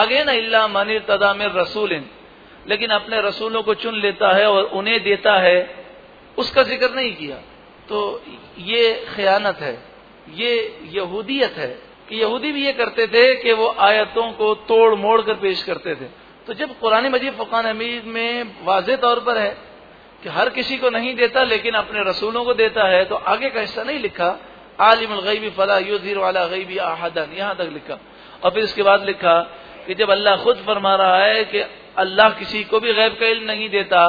आगे ना, इल्ला मानिर तदामिर रसूल लेकिन अपने रसूलों को चुन लेता है और उन्हें देता है। उसका ज़िक्र नहीं किया। तो ये खयानत है। ये यहूदियत है। कि यहूदी भी ये करते थे कि वो आयतों को तोड़ मोड़ कर पेश करते थे। तो जब कुरान मजीद फ़ुकान हमीद में वाज तौर पर है कि हर किसी को नहीं देता, लेकिन अपने रसूलों को देता है तो आगे का हिस्सा नहीं लिखा आलिम गईबी फला युजीर वाला गईबी आहदन यहाँ तक लिखा। और फिर इसके बाद लिखा कि जब अल्लाह खुद फरमा रहा है कि अल्लाह किसी को भी गैब का इल्म नहीं देता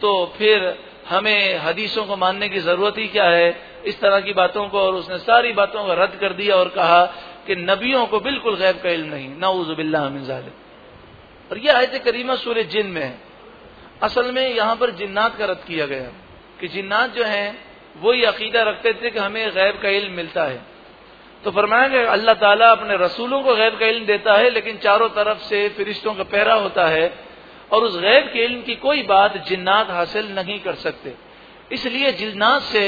तो फिर हमें हदीसों को मानने की ज़रूरत ही क्या है? इस तरह की बातों को और उसने सारी बातों को रद्द कर दिया और कहा कि नबियों को बिल्कुल गैब का इल्म नहीं। नाउजुबिल्ला और यह आयत करीमा सूर्य जिन में है। असल में यहाँ पर जिन्नात का रद्द किया गया कि जिन्नात जो है वो ये अकीदा रखते थे कि हमें गैब का इल्म मिलता है। तो फरमाया कि अल्लाह ताला अपने रसूलों को गैब का इल्म देता है, लेकिन चारों तरफ़ से फिरिश्तों का पहरा होता है और उस गैब के इल्म की कोई बात जिन्नात हासिल नहीं कर सकते। इसलिए जिन्नात से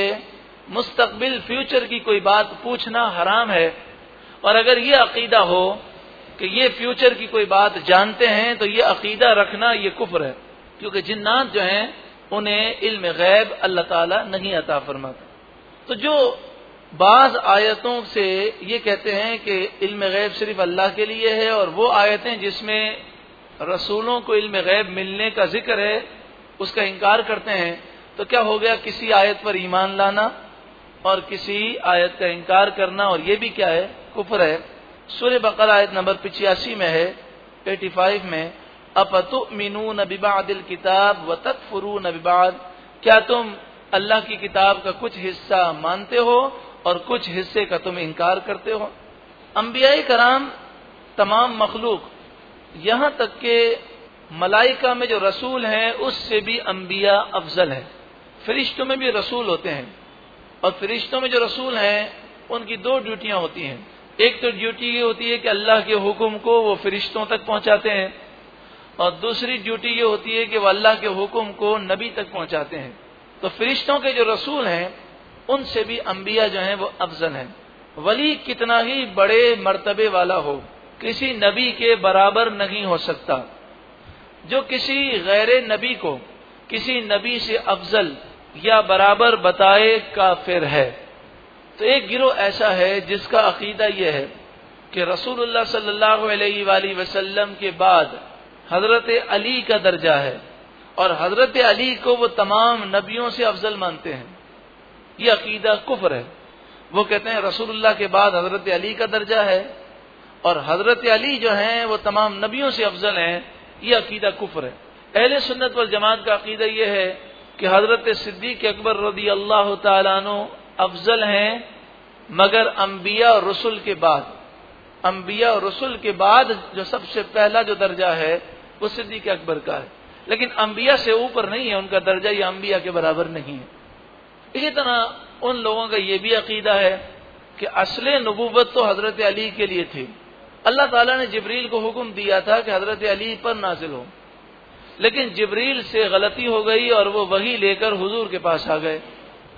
मुस्तकबिल फ्यूचर की कोई बात पूछना हराम है। और अगर ये अकीदा हो कि ये फ्यूचर की कोई बात जानते हैं तो ये अकीदा रखना ये कुफर है। क्योंकि जिन्नात जो हैं, उन्हें इल्म गैब अल्लाह ताला नहीं अता फरमाता। तो जो बाज आयतों से ये कहते हैं कि इल्म गैब सिर्फ़ अल्लाह के लिए है, और वो आयतें जिसमें रसूलों को इल्म गैब मिलने का ज़िक्र है, उसका इनकार करते हैं तो क्या हो गया? किसी आयत पर ईमान लाना और किसी आयत का इनकार करना, और ये भी क्या है? कुफर है। सूर्य बकर आयत नंबर पिचासी में है एटी फाइव में अपतु मीनू नबिबादिल किताब व तकफरू नबिबाद क्या तुम अल्लाह की किताब का कुछ हिस्सा मानते हो और कुछ हिस्से का तुम इनकार करते हो? अम्बियाई कराम, तमाम मखलूक, यहाँ तक के मलाइका में जो रसूल हैं, उससे भी अम्बिया अफजल है। फरिश्तों में भी रसूल होते हैं। और फरिश्तों में जो रसूल हैं, उनकी दो ड्यूटियाँ होती हैं। एक तो ड्यूटी ये होती है कि अल्लाह के हुक्म को वो फरिश्तों तक पहुंचाते हैं, और दूसरी ड्यूटी ये होती है कि वह अल्लाह के हुक्म को नबी तक पहुंचाते हैं। तो फरिश्तों के जो रसूल हैं, उनसे भी अम्बिया जो हैं, वो अफजल हैं। वली कितना ही बड़े मर्तबे वाला हो, किसी नबी के बराबर नहीं हो सकता। जो किसी गैर नबी को, किसी नबी से अफजल या बराबर बताए काफिर है। तो एक गिरोह ऐसा है जिसका अकीदा यह है कि रसूलुल्लाह सल्लल्लाहु अलैहि के बाद हज़रत अली का दर्जा है और हज़रत अली को वो तमाम नबियों से अफजल मानते हैं। ये अकीदा कुफर है। वो कहते हैं रसूलुल्लाह के बाद हज़रत अली का दर्जा है और हज़रत अली जो हैं, वो तमाम नबियों से अफजल हैं। ये अकीदा कुफर है। अहले सुन्नत वल जमात का अकीदा यह है कि हज़रत सिद्दीक अकबर रदी अल्लाह तु अफजल हैं, मगर अम्बिया और रसुल के बाद। अम्बिया और रसुल के बाद जो सबसे पहला जो दर्जा है, वो सिद्दीक अकबर का है। लेकिन अम्बिया से ऊपर नहीं है, उनका दर्जा या अम्बिया के बराबर नहीं है। इसी तरह उन लोगों का ये भी अकीदा है कि असले नबूबत तो हज़रत अली के लिए थी। अल्लाह ताला ने जबरील को हुक्म दिया था कि हज़रत अली पर नाजिल हो। लेकिन जबरील से गलती हो गई और वो वही लेकर हुजूर के पास आ गए।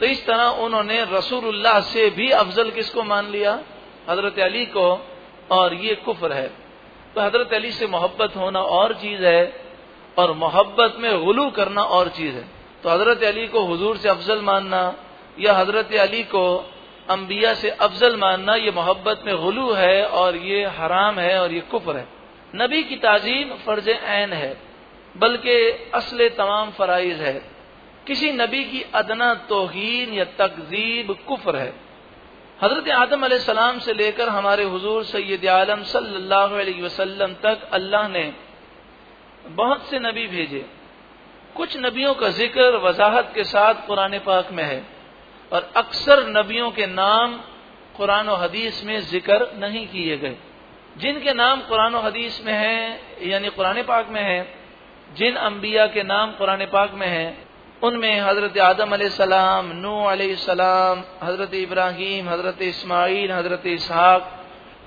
तो इस तरह उन्होंने रसूलुल्लाह से भी अफजल किसको मान लिया? हज़रत अली को, और ये कुफर है। तो हज़रत अली से मोहब्बत होना और चीज़ है, और मोहब्बत में गुलू करना और चीज़ है। तो हज़रत अली को हुजूर से अफजल मानना, या हज़रत अली को अम्बिया से अफजल मानना, ये मोहब्बत में गुलू है, और ये हराम है, और ये कुफर है। नबी की ताजीम फ़र्ज़ ऐन है। बल्कि असले तमाम फ़राइज है। किसी नबी की अदना, तोहन या तकजीब कुफर है। हज़रत आदम सलाम से लेकर हमारे हुजूर सैद आलम सल्लल्लाहु तक अल्लाह ने बहुत से नबी भेजे। कुछ नबियों का ज़िक्र वजाहत के साथ कुरान पाक में है और अक्सर नबियों के नाम कुरान हदीस में ज़िक्र नहीं किए गए। जिनके नाम कुरान हदीस में है, यानी कुरान पाक में है जिन अम्बिया के नाम कुरान पाक में है, उनमें हज़रत आदम सलाम नू सलाम, हज़रत इब्राहिम, हज़रत इस्माइल, हज़रत इसहाक,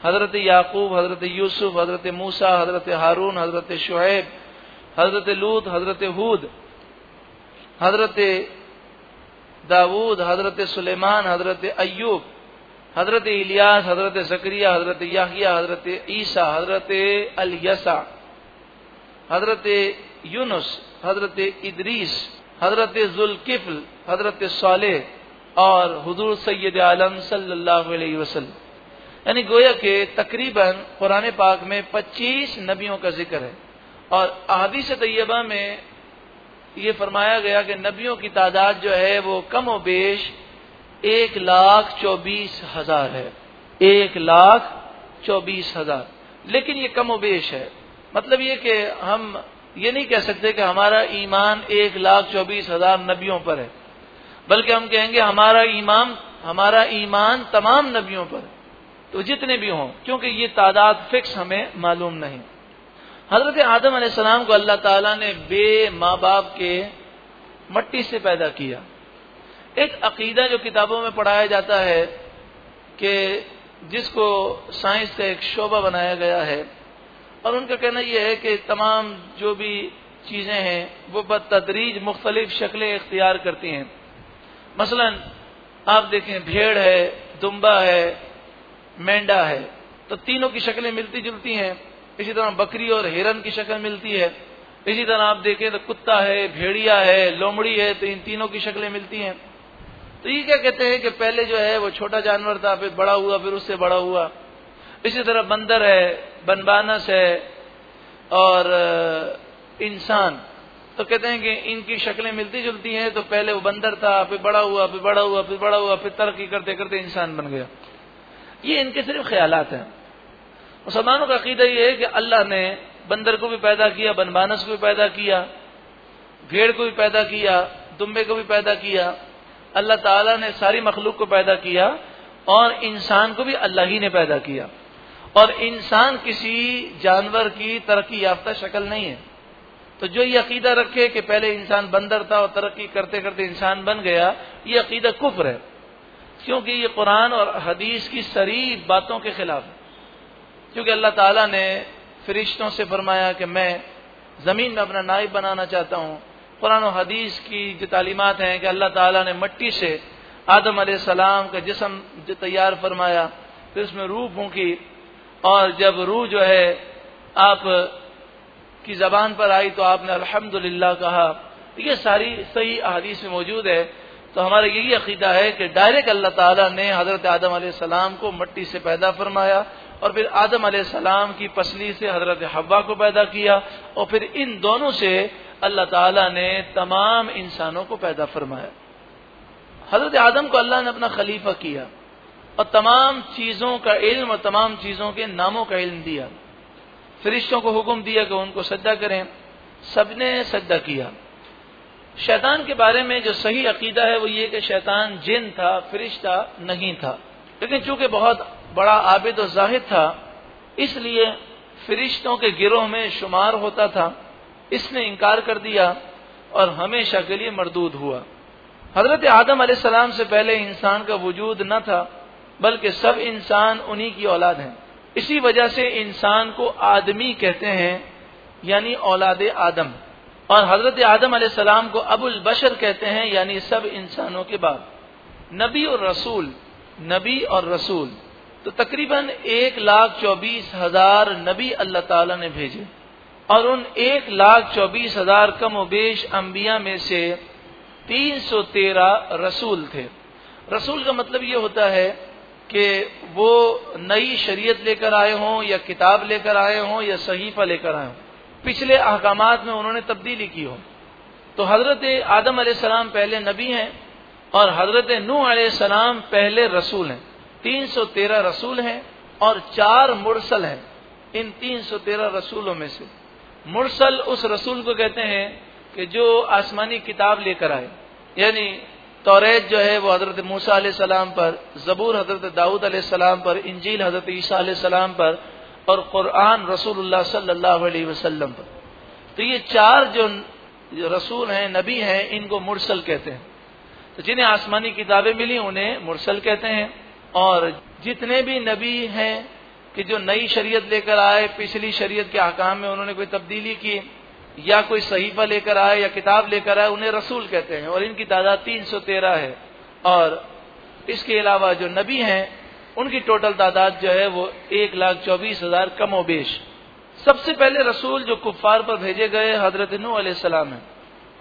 हज़रत याकूब, हज़रत यूसुफ, हज़रत मूसा, हज़रत हारून, हज़रत शुएब, हज़रत लूत, हज़रत हूद, हज़रत दाऊद, हज़रत सुलेमान, हज़रत अयूब हज़रत इलियास, हज़रत जक्रिया, हज़रत याहिया, हज़रत ईसा, हज़रत अलयसा हज़रत यूनुस, हज़रत इदरीस, हज़रत जुल्किफल, हज़रत साले और हजूर सैद आलम सल्लल्लाहु अलैहि वसल्लम। यानी गोया के तकरीबन कुरान पाक में 25 नबियों का ज़िक्र है। और अहदीस तैयबा में ये फरमाया गया कि नबियों की तादाद जो है वो कम व बेश एक लाख चौबीस हज़ार है। एक लाख चौबीस हज़ार। लेकिन ये कम व बेश है। मतलब ये कि हम ये नहीं कह सकते कि हमारा ईमान एक लाख चौबीस हज़ार नबियों पर है। बल्कि हम कहेंगे हमारा ईमान हमारा ईमान तमाम नबियों पर है। तो जितने भी हों, क्योंकि ये तादाद फिक्स हमें मालूम नहीं। हज़रत आदम सलाम को अल्लाह ताला ने बे माँ बाप के मट्टी से पैदा किया। एक अकीदा जो किताबों में पढ़ाया जाता है कि जिसको साइंस का एक शोबा बनाया गया है और उनका कहना यह है कि तमाम जो भी चीज़ें हैं, वो बदतदरीज मुख्तलिफ़ शक्लें इख्तियार करती हैं। मसलन, आप देखें, भेड़ है, दुम्बा है, मेंढा है तो तीनों की शक्लें मिलती जुलती हैं। इसी तरह बकरी और हिरन की शक्ल मिलती है। इसी तरह आप देखें तो कुत्ता है, भेड़िया है, लोमड़ी है तो इन तीनों की शक्लें मिलती हैं। तो ये क्या कहते हैं कि पहले जो है, वो छोटा जानवर था, फिर बड़ा हुआ, फिर उससे बड़ा हुआ। इसी तरह बंदर है बनबानस है और इंसान तो कहते हैं कि इनकी शक्लें मिलती जुलती हैं तो पहले वो बंदर था, फिर बड़ा हुआ, फिर बड़ा हुआ, फिर बड़ा हुआ, फिर तरक्की करते करते इंसान बन गया। ये इनके सिर्फ़ ख्याल हैं। मुसलमानों का अकीदा ये है कि अल्लाह ने बंदर को भी पैदा किया बनबानस को भी पैदा किया, भेड़ को भी पैदा किया, दुम्बे को भी पैदा किया, अल्लाह ताला ने सारी मखलूक को पैदा किया, और इंसान को भी अल्लाह ही ने पैदा किया। और इंसान किसी जानवर की तरक्की याफ्ता शक्ल नहीं है। तो जो ये अकीदा रखे कि पहले इंसान बंदर था और तरक्की करते करते इंसान बन गया, ये अकीदा कुफर है। क्योंकि ये कुरान और हदीस की सरी बातों के खिलाफ है। क्योंकि अल्लाह ताला ने फरिश्तों से फरमाया कि मैं ज़मीन में अपना नाइब बनाना चाहता हूँ। कुरान और हदीस की जो तालीमत हैं कि अल्लाह ताला ने मट्टी से आदम सलाम का जिसम जो तैयार फरमाया, फिर उसमें रूह फूकी और जब रूह जो है आप की जबान पर आई तो आपने अल्हम्दुलिल्लाह कहा ये सारी सही अदीस में मौजूद है। तो हमारा यही अकीदा है कि डायरेक्ट अल्लाह ताला ने हज़रत आदम सलाम को मट्टी से पैदा फरमाया और फिर आदम सलाम की पसली से हज़रत हवा को पैदा किया और फिर इन दोनों से अल्लाह ताला ने तमाम इंसानों को पैदा फरमाया। हज़रत आदम को अल्लाह ने अपना खलीफा किया। और तमाम चीज़ों का इल्म और तमाम चीज़ों के नामों का इल्म दिया। फरिश्तों को हुक्म दिया कि उनको सज्जा करें। सबने सज्जा किया। शैतान के बारे में जो सही अकीदा है वो ये कि शैतान जिन था, फरिश्ता नहीं था। लेकिन चूँकि बहुत बड़ा आबिद और जाहिद था, इसलिए फरिश्तों के गिरोह में शुमार होता था। इसने इनकार कर दिया और हमेशा के लिए मरदूद हुआ। हज़रत आदम सलाम से पहले इंसान का वजूद न था। बल्कि सब इंसान उन्हीं की औलाद हैं। इसी वजह से इंसान को आदमी कहते हैं, यानी औलाद आदम। और हज़रत आदम सलाम को अबुल बशर कहते हैं, यानी सब इंसानों के बाद नबी और रसूल, नबी और रसूल। तो तकरीबन एक लाख चौबीस हज़ार नबी अल्लाह ताला ने भेजे। और उन एक लाख चौबीस हज़ार कम बेश अम्बिया में से तीन सौ तेरह रसूल थे। रसूल का मतलब ये होता है कि वो नई शरीयत लेकर आए हों, या किताब लेकर आए हों, या सहीफा लेकर आए हों। पिछले अहकाम में उन्होंने तब्दीली की हो। तो हज़रत आदम सलाम पहले नबी हैं, और हज़रत नू सलाम पहले रसूल हैं। तीन सौ तेरह रसूल हैं, और चार मुरसल हैं, इन तीन सौ तेरह रसूलों में से। मुरसल उस रसूल को कहते हैं कि जो आसमानी किताब लेकर आए। यानी तौरेत जो है वो हज़रत मूसा सलाम पर, जबूर हज़रत दाऊद सलाम पर, इंजील हज़रत ईसा सलाम पर और कुरान रसूलुल्लाह सल्लल्लाहु अलैहि पर। तो ये चार जो रसूल हैं, नबी हैं, इनको मुरसल कहते हैं। तो जिन्हें आसमानी किताबें मिली, उन्हें मुरसल कहते हैं। और जितने भी नबी हैं कि जो नई शरीयत लेकर आए, पिछली शरीयत के आकाम में उन्होंने कोई तब्दीली की या कोई सहीफा लेकर आए या किताब लेकर आए, उन्हें रसूल कहते हैं। और इनकी तादाद तीन सौ तेरह है। और इसके अलावा जो नबी हैं, उनकी टोटल तादाद जो है वो एक लाख चौबीस हज़ार कम बेश। सबसे पहले रसूल जो कुफार पर भेजे गए हज़रत नू सलाम है।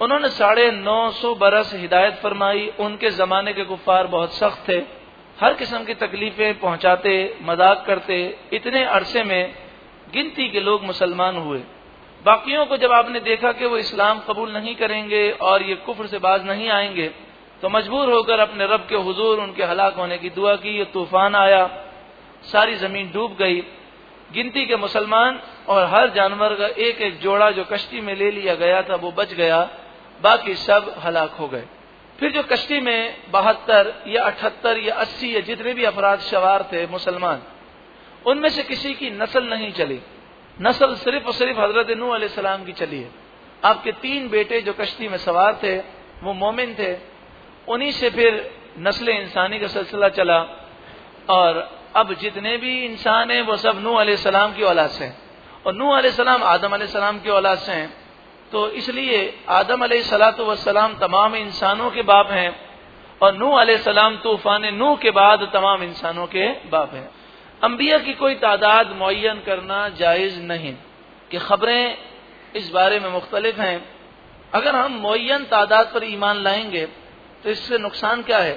उन्होंने साढ़े नौ सौ बरस हिदायत फरमाई। उनके जमाने के कुफार बहुत सख्त थे। हर किस्म की तकलीफें पहुंचाते, मज़ाक करते। इतने अरसे में गिनती के लोग मुसलमान हुए। बाकियों को जब आपने देखा कि वो इस्लाम कबूल नहीं करेंगे और ये कुफर से बाज नहीं आएँगे तो मजबूर होकर अपने रब के हुजूर, उनके हलाक होने की दुआ की, ये तूफ़ान आया, सारी ज़मीन डूब गई। गिनती के मुसलमान और हर जानवर का एक एक जोड़ा जो कश्ती में ले लिया गया था, वो बच गया, बाकी सब हलाक हो गए। फिर जो कश्ती में बहत्तर या अठहत्तर या अस्सी या जितने भी अफराद सवार थे मुसलमान, उनमें से किसी की नस्ल नहीं चली। नस्ल सिर्फ़ और सिर्फ़ हज़रत नू सलाम की चली है। आपके तीन बेटे जो कश्ती में सवार थे, वो मोमिन थे। उन्हीं से फिर नस्ल इंसानी का सिलसिला चला और अब जितने भी इंसान हैं, वो सब नू सलाम की औलाद से हैं। और नू सलाम आदम सलाम की औलाद से हैं। तो इसलिए आदम सलाम तमाम इंसानों के बाप हैं और नू सलाम तूफ़ान नू के बाद तमाम इंसानों के बाप हैं। अम्बिया की कोई तादाद मुन करना जायज़ नहीं कि खबरें इस बारे में मुख्तलिफ़ हैं। अगर हम मुन तादाद पर ईमान लाएँगे तो इससे नुकसान क्या है?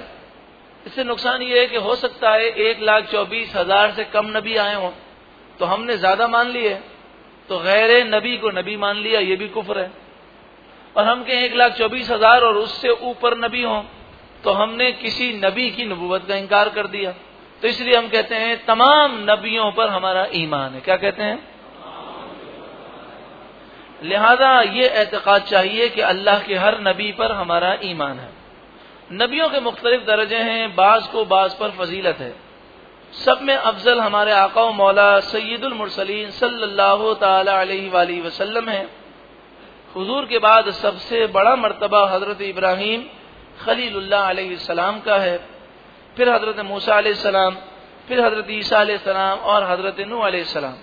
इससे नुकसान ये है कि हो सकता है एक लाख चौबीस हज़ार से कम नबी आए हों। तो हमने ज़्यादा मान लिए तो गैर नबी को नबी मान लिया, ये भी कुफर है। और हम कहें एक लाख चौबीस हज़ार और उससे ऊपर नबी हों तो हमने किसी नबी की नबूवत का इनकार कर दिया। तो इसलिए हम कहते हैं, तमाम नबियों पर हमारा ईमान है। क्या कहते हैं? लिहाजा ये एतकाद चाहिए कि अल्लाह के हर नबी पर हमारा ईमान है। नबियों के मुख्तलिफ़ दर्जे हैं, बाज को बाज पर फजीलत है। सब में अफजल हमारे आका मौला सैदुलमरसलीन सल्लल्लाहु अलैहि वसल्लम है। हुजूर के बाद सबसे बड़ा मरतबा हज़रत इब्राहिम खलीलुल्लाह का है। फिर हज़रत मूसा सलाम, फिर हज़रत ईसा सलाम और हज़रत नू सलाम।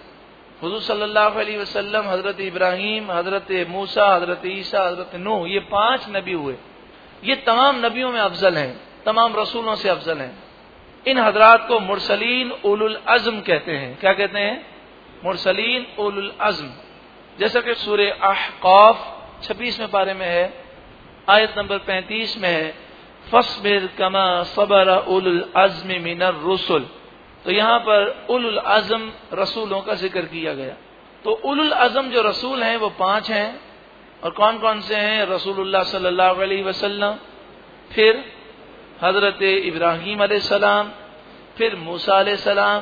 हजूर सल्लल्लाहु अलैहि वसल्लम, हज़रत इब्राहिम, हज़रत मूसा, हज़रत ईसा, हज़रत नू ये पाँच नबी हुए। ये तमाम नबियों में अफजल हैं, तमाम रसूलों से अफजल हैं। इन हजरात को मुरसलीन उलुल अज़म कहते हैं। क्या कहते हैं? मुरसलीन उलुल अज़म। जैसा कि सूर्य अहकौफ छब्बीसवें पारे में है, आयत नंबर पैंतीस में है फसबिर कमा सबर उल अज़म मिनर रसुल तो यहाँ पर उल अज़म रसूलों का ज़िक्र किया गया। तो उल अज़म जो रसूल हैं, वो पाँच हैं। और कौन कौन से हैं? रसूलुल्लाह सल्लल्लाहु अलैहि फिर हज़रत इब्राहिम सलाम, फिर मूसा सलाम,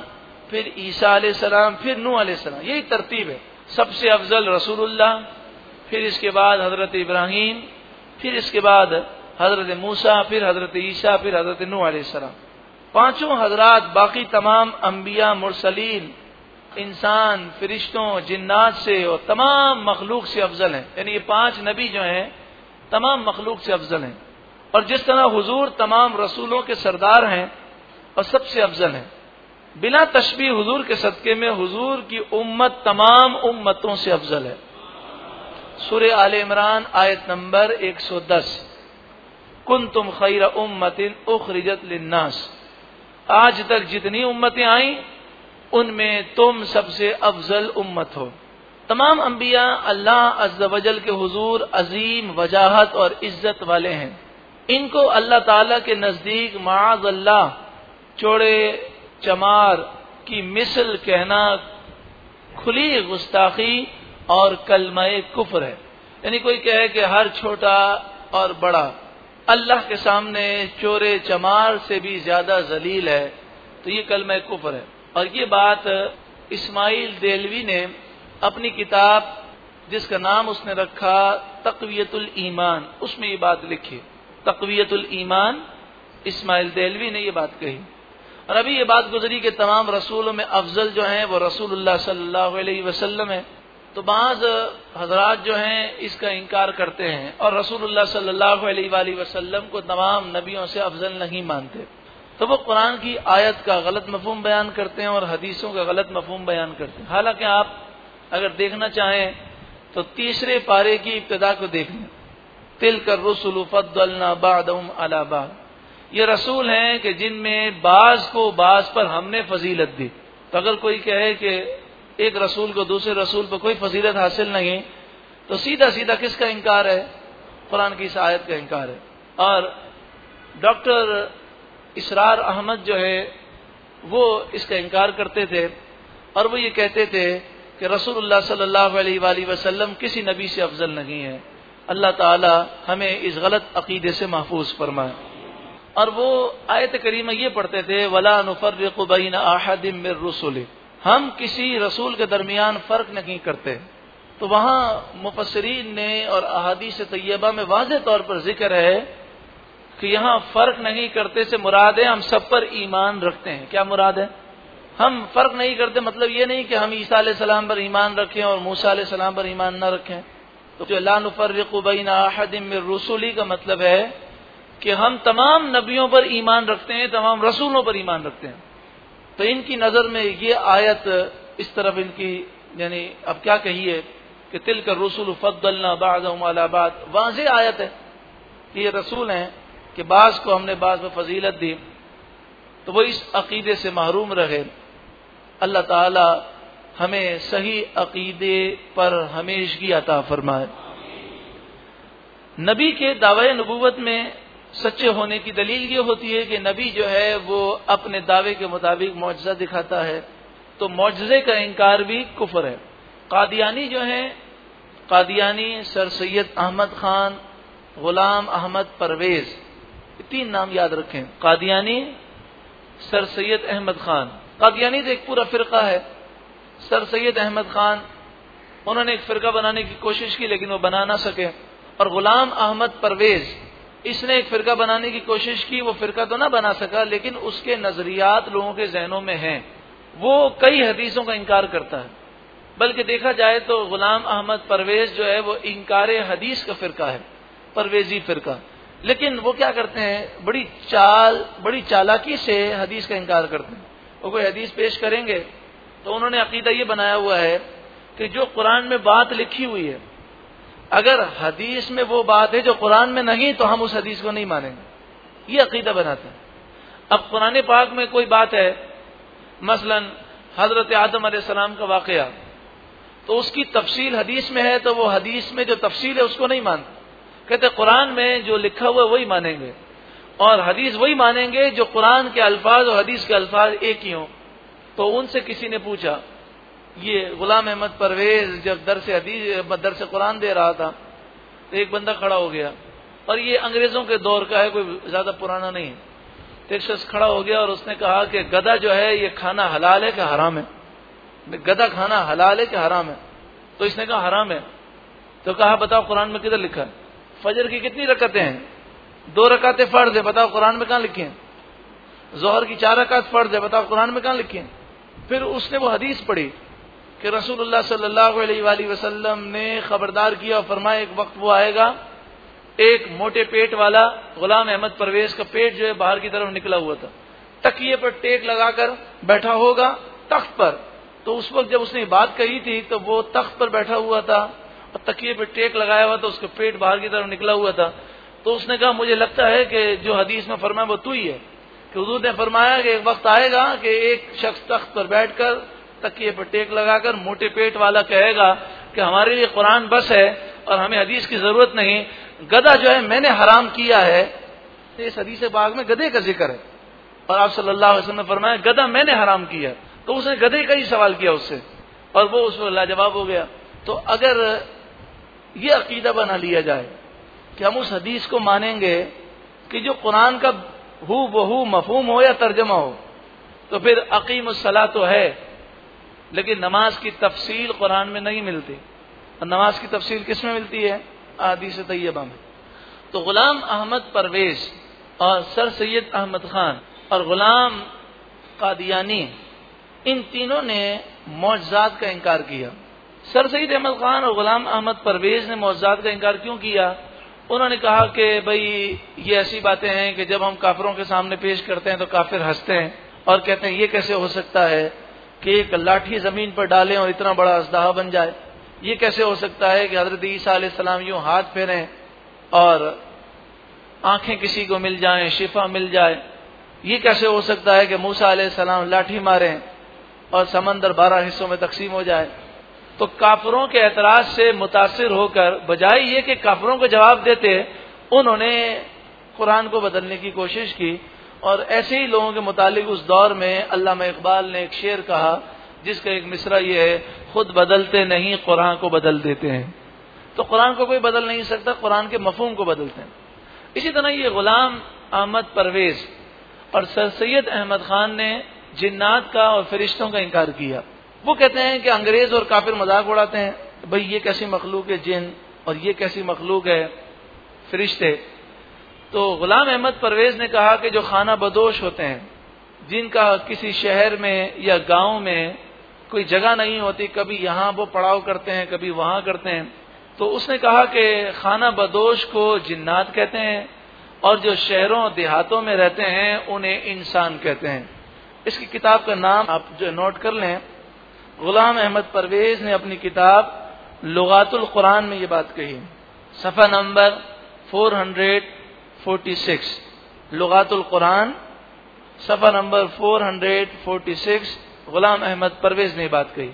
फिर ईसा सलाम, फिर नू सलाम। यही तरतीब है। सबसे अफजल रसूलुल्लाह, फिर इसके बाद हज़रत इब्राहिम, फिर इसके बाद हज़रत मूसा, फिर हज़रत ईसा, फिर हज़रत नू सलाम। पाँचों हजरात, बाकी तमाम अम्बिया मुरसलीन, इंसान, फरिश्तों, जिन्नात से और तमाम मखलूक से अफजल हैं। यानी ये पाँच नबी जो हैं, तमाम मखलूक से अफजल हैं। और जिस तरह हुजूर तमाम रसूलों के सरदार हैं, और सबसे अफजल हैं। बिना तशबी हुजूर के सदक़े में हुजूर की उम्मत तमाम उम्मतों से अफजल है। सुर आल इमरान, आयत नंबर 110 कुन तुम खैर उम्मतिन उखरिजत लिन्नास। आज तक जितनी उम्मतें आई, उनमें तुम सबसे अफजल उम्मत हो। तमाम अम्बिया अल्लाह अज्जल के हुजूर अजीम, वजाहत और इज़्ज़त वाले हैं। इनको अल्लाह ताला के नज़दीक माज अल्लाह, चौड़े चमार की मिसल कहना खुली गुस्ताखी और कलमय कुफर है। यानी कोई कहे कि हर छोटा और बड़ा अल्लाह के सामने चोरे चमार से भी ज़्यादा जलील है तो ये कलमय कुफर है। और ये बात इस्माइल देलवी ने अपनी किताब जिसका नाम उसने रखा तकवीतुल ईमान, उसमें ये बात लिखी। तकवीतुल ईमान, इस्माइल देलवी ने ये बात कही। और अभी ये बात गुजरी कि तमाम रसूलों में अफजल जो हैं, वो रसूलुल्लाह सल्लल्लाहु अलैहि है। तो बाज हजरात जो हैं, इसका इनकार करते हैं। और रसूलुल्लाह सल्लल्लाहु अलैहि को तमाम नबियों से अफजल नहीं मानते। तो वो कुरान की आयत का गलत मफहम बयान करते हैं और हदीसों का गलत मफहम बयान करते हैं। हालाँकि आप अगर देखना चाहें तो तीसरे पारे की इब्तदा को देख लें। तिल कर रसुल बादम ये रसूल हैं कि जिनमें बाज को बाज पर हमने फजीलत दी। तो अगर कोई कहे कि एक रसूल को दूसरे रसूल पर कोई फजीलत हासिल नहीं तो सीधा सीधा किसका इनकार है? कुरान की शायद का इनकार है। और डॉक्टर इसरार अहमद जो है, वो इसका इनकार करते थे और वो ये कहते थे कि रसूलुल्लाह सल्लल्लाहु अलैहि वसल्लम किसी नबी से अफजल नहीं है। अल्लाह ताला हमें इस गलत अकीदे से महफूज फरमाए। और वो आयत करीमा ये पढ़ते थे, वला नुफर्रबीन आहदिम रसुल हम किसी रसूल के दरमियान फ़र्क नहीं करते। तो वहाँ मुफसरीन ने और अहादीस तैयबा में वाज तौर पर ज़िक्र है कि यहाँ फ़र्क नहीं करते से मुराद हम सब पर ईमान रखते हैं। क्या मुराद है? हम फ़र्क नहीं करते मतलब ये नहीं कि हम ईसा सलाम पर ईमान रखें और मूसा सलाम पर ईमान न रखें। तो जो आहदिम रसूली का मतलब है कि हम तमाम नबियों पर ईमान रखते हैं, तमाम रसूलों पर ईमान रखते हैं। तो इनकी नज़र में ये आयत इस तरफ़ इनकी, यानी अब क्या कहिए कि तिल कर रसूल फद्दलना बाद। वाज आयत है कि ये रसूल हैं कि बाज को हमने बाज में फजीलत दी तो वो इस अकीदे से महरूम रहे। अल्लाह ताला हमें सही अकीदे पर हमेशगी अता फरमाए। नबी के दावे नबूवत में सच्चे होने की दलील ये होती है कि नबी जो है वो अपने दावे के मुताबिक मुआजा दिखाता है। तो मुआजे का इनकार भी कुफर है। कादियानी जो है, कादियानी सर सैयद अहमद खान, गुलाम अहमद परवेज तीन नाम याद रखें। कादियानी, सर सैयद अहमद खान। कादियानी तो एक पूरा फिरका है। सर सैयद अहमद खान, उन्होंने एक फिरका बनाने की कोशिश की, लेकिन वो बना ना सके। और गुलाम अहमद परवेज इसने एक फिरका बनाने की कोशिश की, वो फिरका तो ना बना सका, लेकिन उसके नजरियात लोगों के जहनों में हैं। वो कई हदीसों का इनकार करता है। बल्कि देखा जाए तो गुलाम अहमद परवेज जो है, वो इनकार हदीस का फिरका है, परवेजी फिरका। लेकिन वो क्या करते हैं? बड़ी चाल, बड़ी चालाकी से हदीस का इनकार करते हैं। वो कोई हदीस पेश करेंगे तो उन्होंने अकीदा ये बनाया हुआ है कि जो कुरान में बात लिखी हुई है अगर हदीस में वो बात है जो कुरान में नहीं तो हम उस हदीस को नहीं मानेंगे। ये अकीदा बनाते हैं। अब कुरान पाक में कोई बात है, मसलन हज़रत आदम सलाम का वाकया तो उसकी तफसील हदीस में है तो वो हदीस में जो तफसील है उसको नहीं मानते। कहते कुरान में जो लिखा हुआ है वही मानेंगे। और हदीस वही मानेंगे जो कुरान के अल्फाज और हदीस के अल्फाज एक ही हों। तो उनसे किसी ने पूछा ये गुलाम अहमद परवेज जब दर से हदीस, दर से कुरान दे रहा था तो एक बंदा खड़ा हो गया। और ये अंग्रेज़ों के दौर का है, कोई ज़्यादा पुराना नहीं। तो एक शख्स खड़ा हो गया और उसने कहा कि गदा जो है, ये खाना हलाल है कि हराम है? गदा खाना हलाल है कि हराम है? तो इसने कहा, हराम है। तो कहा, बताओ कुरान में किधर लिखा है? फजर की कितनी रकतें हैं? दो रकातें फ़र्ज़ है, बताओ कुरान में कहाँ लिखी हैं? जोहर की चार रकात फ़र्ज़ है, बताओ कुरान में कहाँ लिखी हैं? फिर उसने वो हदीस पढ़ी। कि रसूलुल्लाह सल्लल्लाहु अलैहि वसल्लम ने खबरदार किया और फरमाया, एक वक्त वो आएगा, एक मोटे पेट वाला गुलाम अहमद परवेज का पेट जो है बाहर की तरफ़ निकला हुआ था। तकिए पर टेक लगाकर बैठा होगा तख्त पर। तो उस वक्त जब उसने बात कही थी तो वो तख्त पर बैठा हुआ था और तकिए पर टेक लगाया हुआ था, उसका पेट बाहर की तरफ़ निकला हुआ था। तो उसने कहा, मुझे लगता है कि जो हदीस में फरमाया, वो तू ही है। कि हजूर ने फरमाया कि एक वक्त आएगा कि एक शख्स तख्त पर बैठकर तकिए पर टेक लगाकर मोटे पेट वाला कहेगा कि हमारे लिए कुरान बस है और हमें हदीस की ज़रूरत नहीं। गदा जो है, मैंने हराम किया है। इस हदीस बाग में गधे का ज़िक्र है। और आप सल्लल्लाहु अलैहि वसल्लम ने फरमाया, गदा मैंने हराम किया। तो उसने गधे का ही सवाल किया उससे। और वो उस पर लाजवाब हो गया। तो अगर ये अकीदा बना लिया जाए कि हम उस हदीस को मानेंगे कि जो कुरान का हु बहू मफहूम हो या तर्जमा हो तो फिर अकीम सलाह तो है। लेकिन नमाज़ की तफसील कुरान में नहीं मिलती। और नमाज़ की तफसील किसमें मिलती है? आदि से तैयबा में। तो गुलाम अहमद परवेज और सर सैयद अहमद खान और गुलाम कादियानी, इन तीनों ने मौजाद का इनकार किया। सर सईद अहमद खान और गुलाम अहमद परवेज ने मौजाद का इनकार क्यों किया? उन्होंने कहा कि भाई, ये ऐसी बातें हैं कि जब हम काफिरों के सामने पेश करते हैं तो काफिर हँसते हैं और कहते हैं, ये कैसे हो सकता है? कि एक लाठी ज़मीन पर डालें और इतना बड़ा असदाहा बन जाए। ये कैसे हो सकता है कि हज़रत ईसा यूँ हाथ फेरें और आँखें किसी को मिल जाएँ, शिफा मिल जाए? ये कैसे हो सकता है कि मूसा सलाम लाठी मारें और समंदर बारह हिस्सों में तकसीम हो जाए? तो काफरों के एतराज़ से मुतासर होकर, बजाय ये कि काफरों को जवाब देते, उन्होंने कुरान को बदलने की कोशिश की और ऐसे ही लोगों के मुतालिक उस दौर में अल्लाह इकबाल ने एक शेर कहा, जिसका एक मिसरा ये है, खुद बदलते नहीं, कुरान को बदल देते हैं। तो कुरान को कोई बदल नहीं सकता, कुरान के मफहूम को बदलते हैं। इसी तरह ये गुलाम अहमद परवेज और सर सैयद अहमद खान ने जिन्नात का और फरिश्तों का इनकार किया। वो कहते हैं कि अंग्रेज़ और काफिर मज़ाक उड़ाते हैं, भाई, ये कैसी मखलूक है, जिन और ये कैसी मखलूक है, फरिश्ते। तो गुलाम अहमद परवेज ने कहा कि जो खाना बदोश होते हैं, जिनका किसी शहर में या गाँव में कोई जगह नहीं होती, कभी यहाँ वो पड़ाव करते हैं, कभी वहाँ करते हैं तो उसने कहा कि खाना बदोश को जिन्नात कहते हैं और जो शहरों, देहातों में रहते हैं, उन्हें इंसान कहते हैं। इसकी किताब का नाम आप जो नोट कर लें। गुलाम अहमद परवेज ने अपनी किताब लगातुल कुरान में ये बात कही। सफ़ा नंबर 446 लगातुल कुरान, सफ़ा नंबर 446 गुलाम अहमद परवेज ने बात कही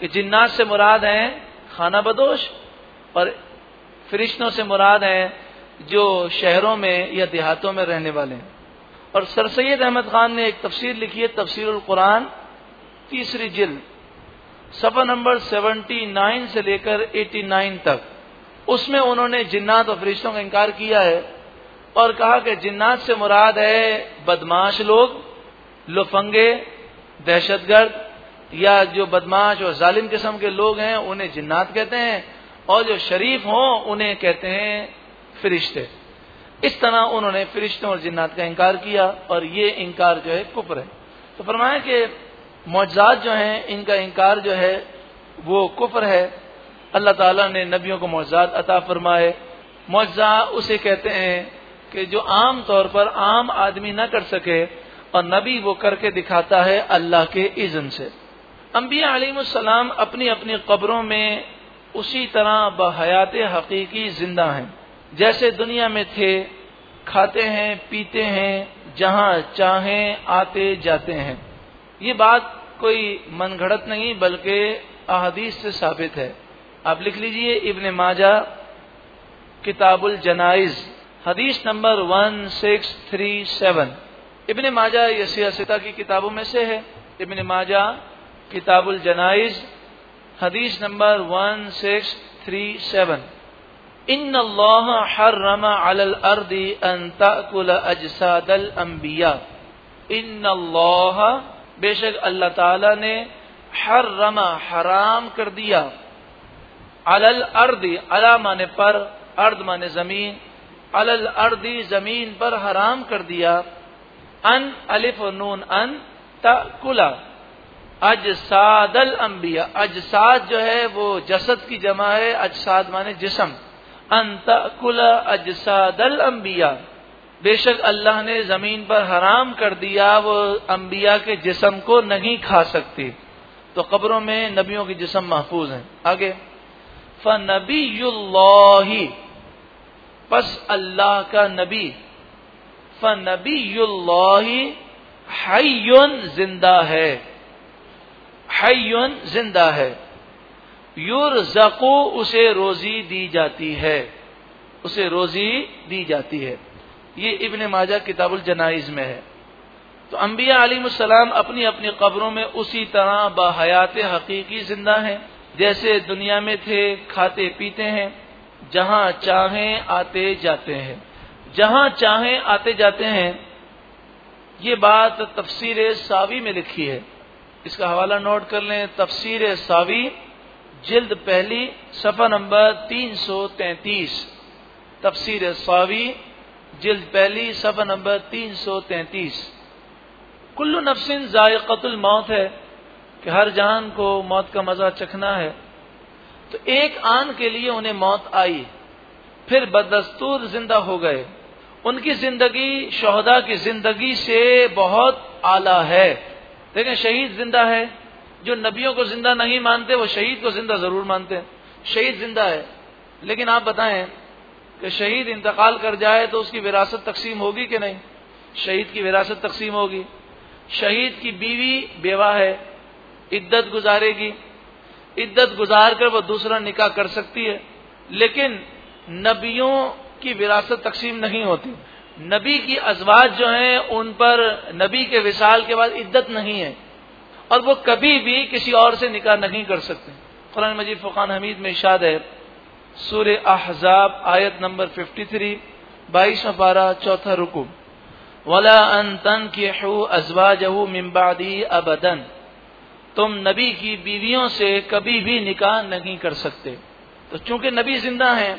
कि जिन्नात से मुराद हैं खाना बदोश और फरिश्तों से मुराद हैं जो शहरों में या देहातों में रहने वाले हैं। और सर सैद अहमद खान ने एक तफसीर लिखी है तफसीर कुरान, तीसरी जिल्द, सफ़ा नंबर 79 से लेकर 89 तक। उसमें उन्होंने जिन्नात और फरिश्तों का इनकार किया है। और कहा कि जिन्नात से मुराद है बदमाश लोग, लुफंगे, दहशतगर्द, या जो बदमाश और जालिम किस्म के लोग हैं, उन्हें जिन्नात कहते हैं, और जो शरीफ हों, उन्हें कहते हैं फरिश्ते। इस तरह उन्होंने फरिश्तों और जिन्नात का इनकार किया, और ये इनकार जो है कुपर है। तो फरमाया कि मौजाद जो हैं, इनका इनकार जो है, वो कुफर है। अल्लाह ताला ने नबियों को मौजाद अता फरमाए। मुआजा उसे कहते हैं कि जो आम तौर पर आम आदमी न कर सके, और नबी वो करके दिखाता है अल्लाह के इज़न से। अम्बिया सलाम अपनी अपनी कब्रों में उसी तरह बहयात हकीकी ज़िंदा हैं। जैसे दुनिया में थे, खाते हैं, पीते हैं, जहाँ चाहें, आते जाते हैं। ये बात कोई मनगढ़ंत नहीं, बल्कि अहदीस से साबित है। आप लिख लीजिए इब्न माजा, किताबुल जनाइज। हदीस number one six three seven. इब्न माजा ये सियासता की किताबों में से है। इब्न माजा किताबुल जनाइज, हदीस number one six three seven. इन हर्रमा अल अर्दी अन तकुल अजसादल अंबिया। इन बेशक अल्लाह ताला ने हर रमा हराम कर दिया। अलल अर्दी, अला माने पर, अर्द माने ज़मीन। अलल अर्दी ज़मीन पर हराम कर दिया। अन अलिफ नून, अन तकुला। अजसादल अम्बिया अजसाद जो है वो जसद की जमा है, अजसाद माने जिसम। अन तकुला अजसादल अंबिया। बेशक अल्लाह ने ज़मीन पर हराम कर दिया, वो अम्बिया के जिसम को नहीं खा सकती। तो कब्रों में नबियों के जिसम महफूज हैं। आगे। फनबी पस अल्लाह का नबी। फनबी हयन ज़िंदा है। हयन ज़िंदा है। युर जको उसे रोजी दी जाती है। उसे रोजी दी जाती है। ये इबन माजा किताबुल जनाइज में है। तो अम्बिया सलाम अपनी अपनी कब्रों में उसी तरह बहयात हकीकी ज़िंदा हैं। जैसे दुनिया में थे खाते पीते हैं। जहाँ चाहें आते जाते हैं। जहाँ चाहें आते जाते हैं, ये बात तफसीर सावी में लिखी है। इसका हवाला नोट कर लें, तफसीर सावी, जिल्द पहली, सफ़ा नंबर तीन सौ तैतीस। तफसीर सावी, जिल्द पहली, सफ़ा नंबर तीन सौ तैतीस। कुल्लु नफसिन जायकतुल मौत है कि हर जान को मौत का मज़ा चखना है। तो एक आन के लिए उन्हें मौत आई। फिर बदस्तूर ज़िंदा हो गए। उनकी ज़िंदगी, शहदा की ज़िंदगी से बहुत आला है। देखें, शहीद ज़िंदा है। जो नबियों को ज़िंदा नहीं मानते, वो शहीद को ज़िंदा ज़रूर मानते हैं। शहीद ज़िंदा है। लेकिन आप बताएँ कि शहीद इंतकाल कर जाए तो उसकी विरासत तकसीम होगी कि नहीं? शहीद की विरासत तकसीम होगी। शहीद की बीवी बेवा है, इद्दत गुजारेगी। इद्दत गुजार कर वह दूसरा निकाह कर सकती है। लेकिन नबियों की विरासत तकसीम नहीं होती। नबी की अजवाज जो हैं, उन पर नबी के विशाल के बाद इद्दत नहीं है। और वो कभी भी किसी और से निकाह नहीं कर सकते। कुरान मजीद फ़ुकान हमीद में इशाद है। सूर अहजाब, आयत नंबर 53 बाईस पारा, चौथा रुकू। वला अन तन की अजवाजहू मिम्बादी अबदन। तुम नबी की बीवियों से कभी भी निकाह नहीं कर सकते। तो चूँकि नबी ज़िंदा हैं,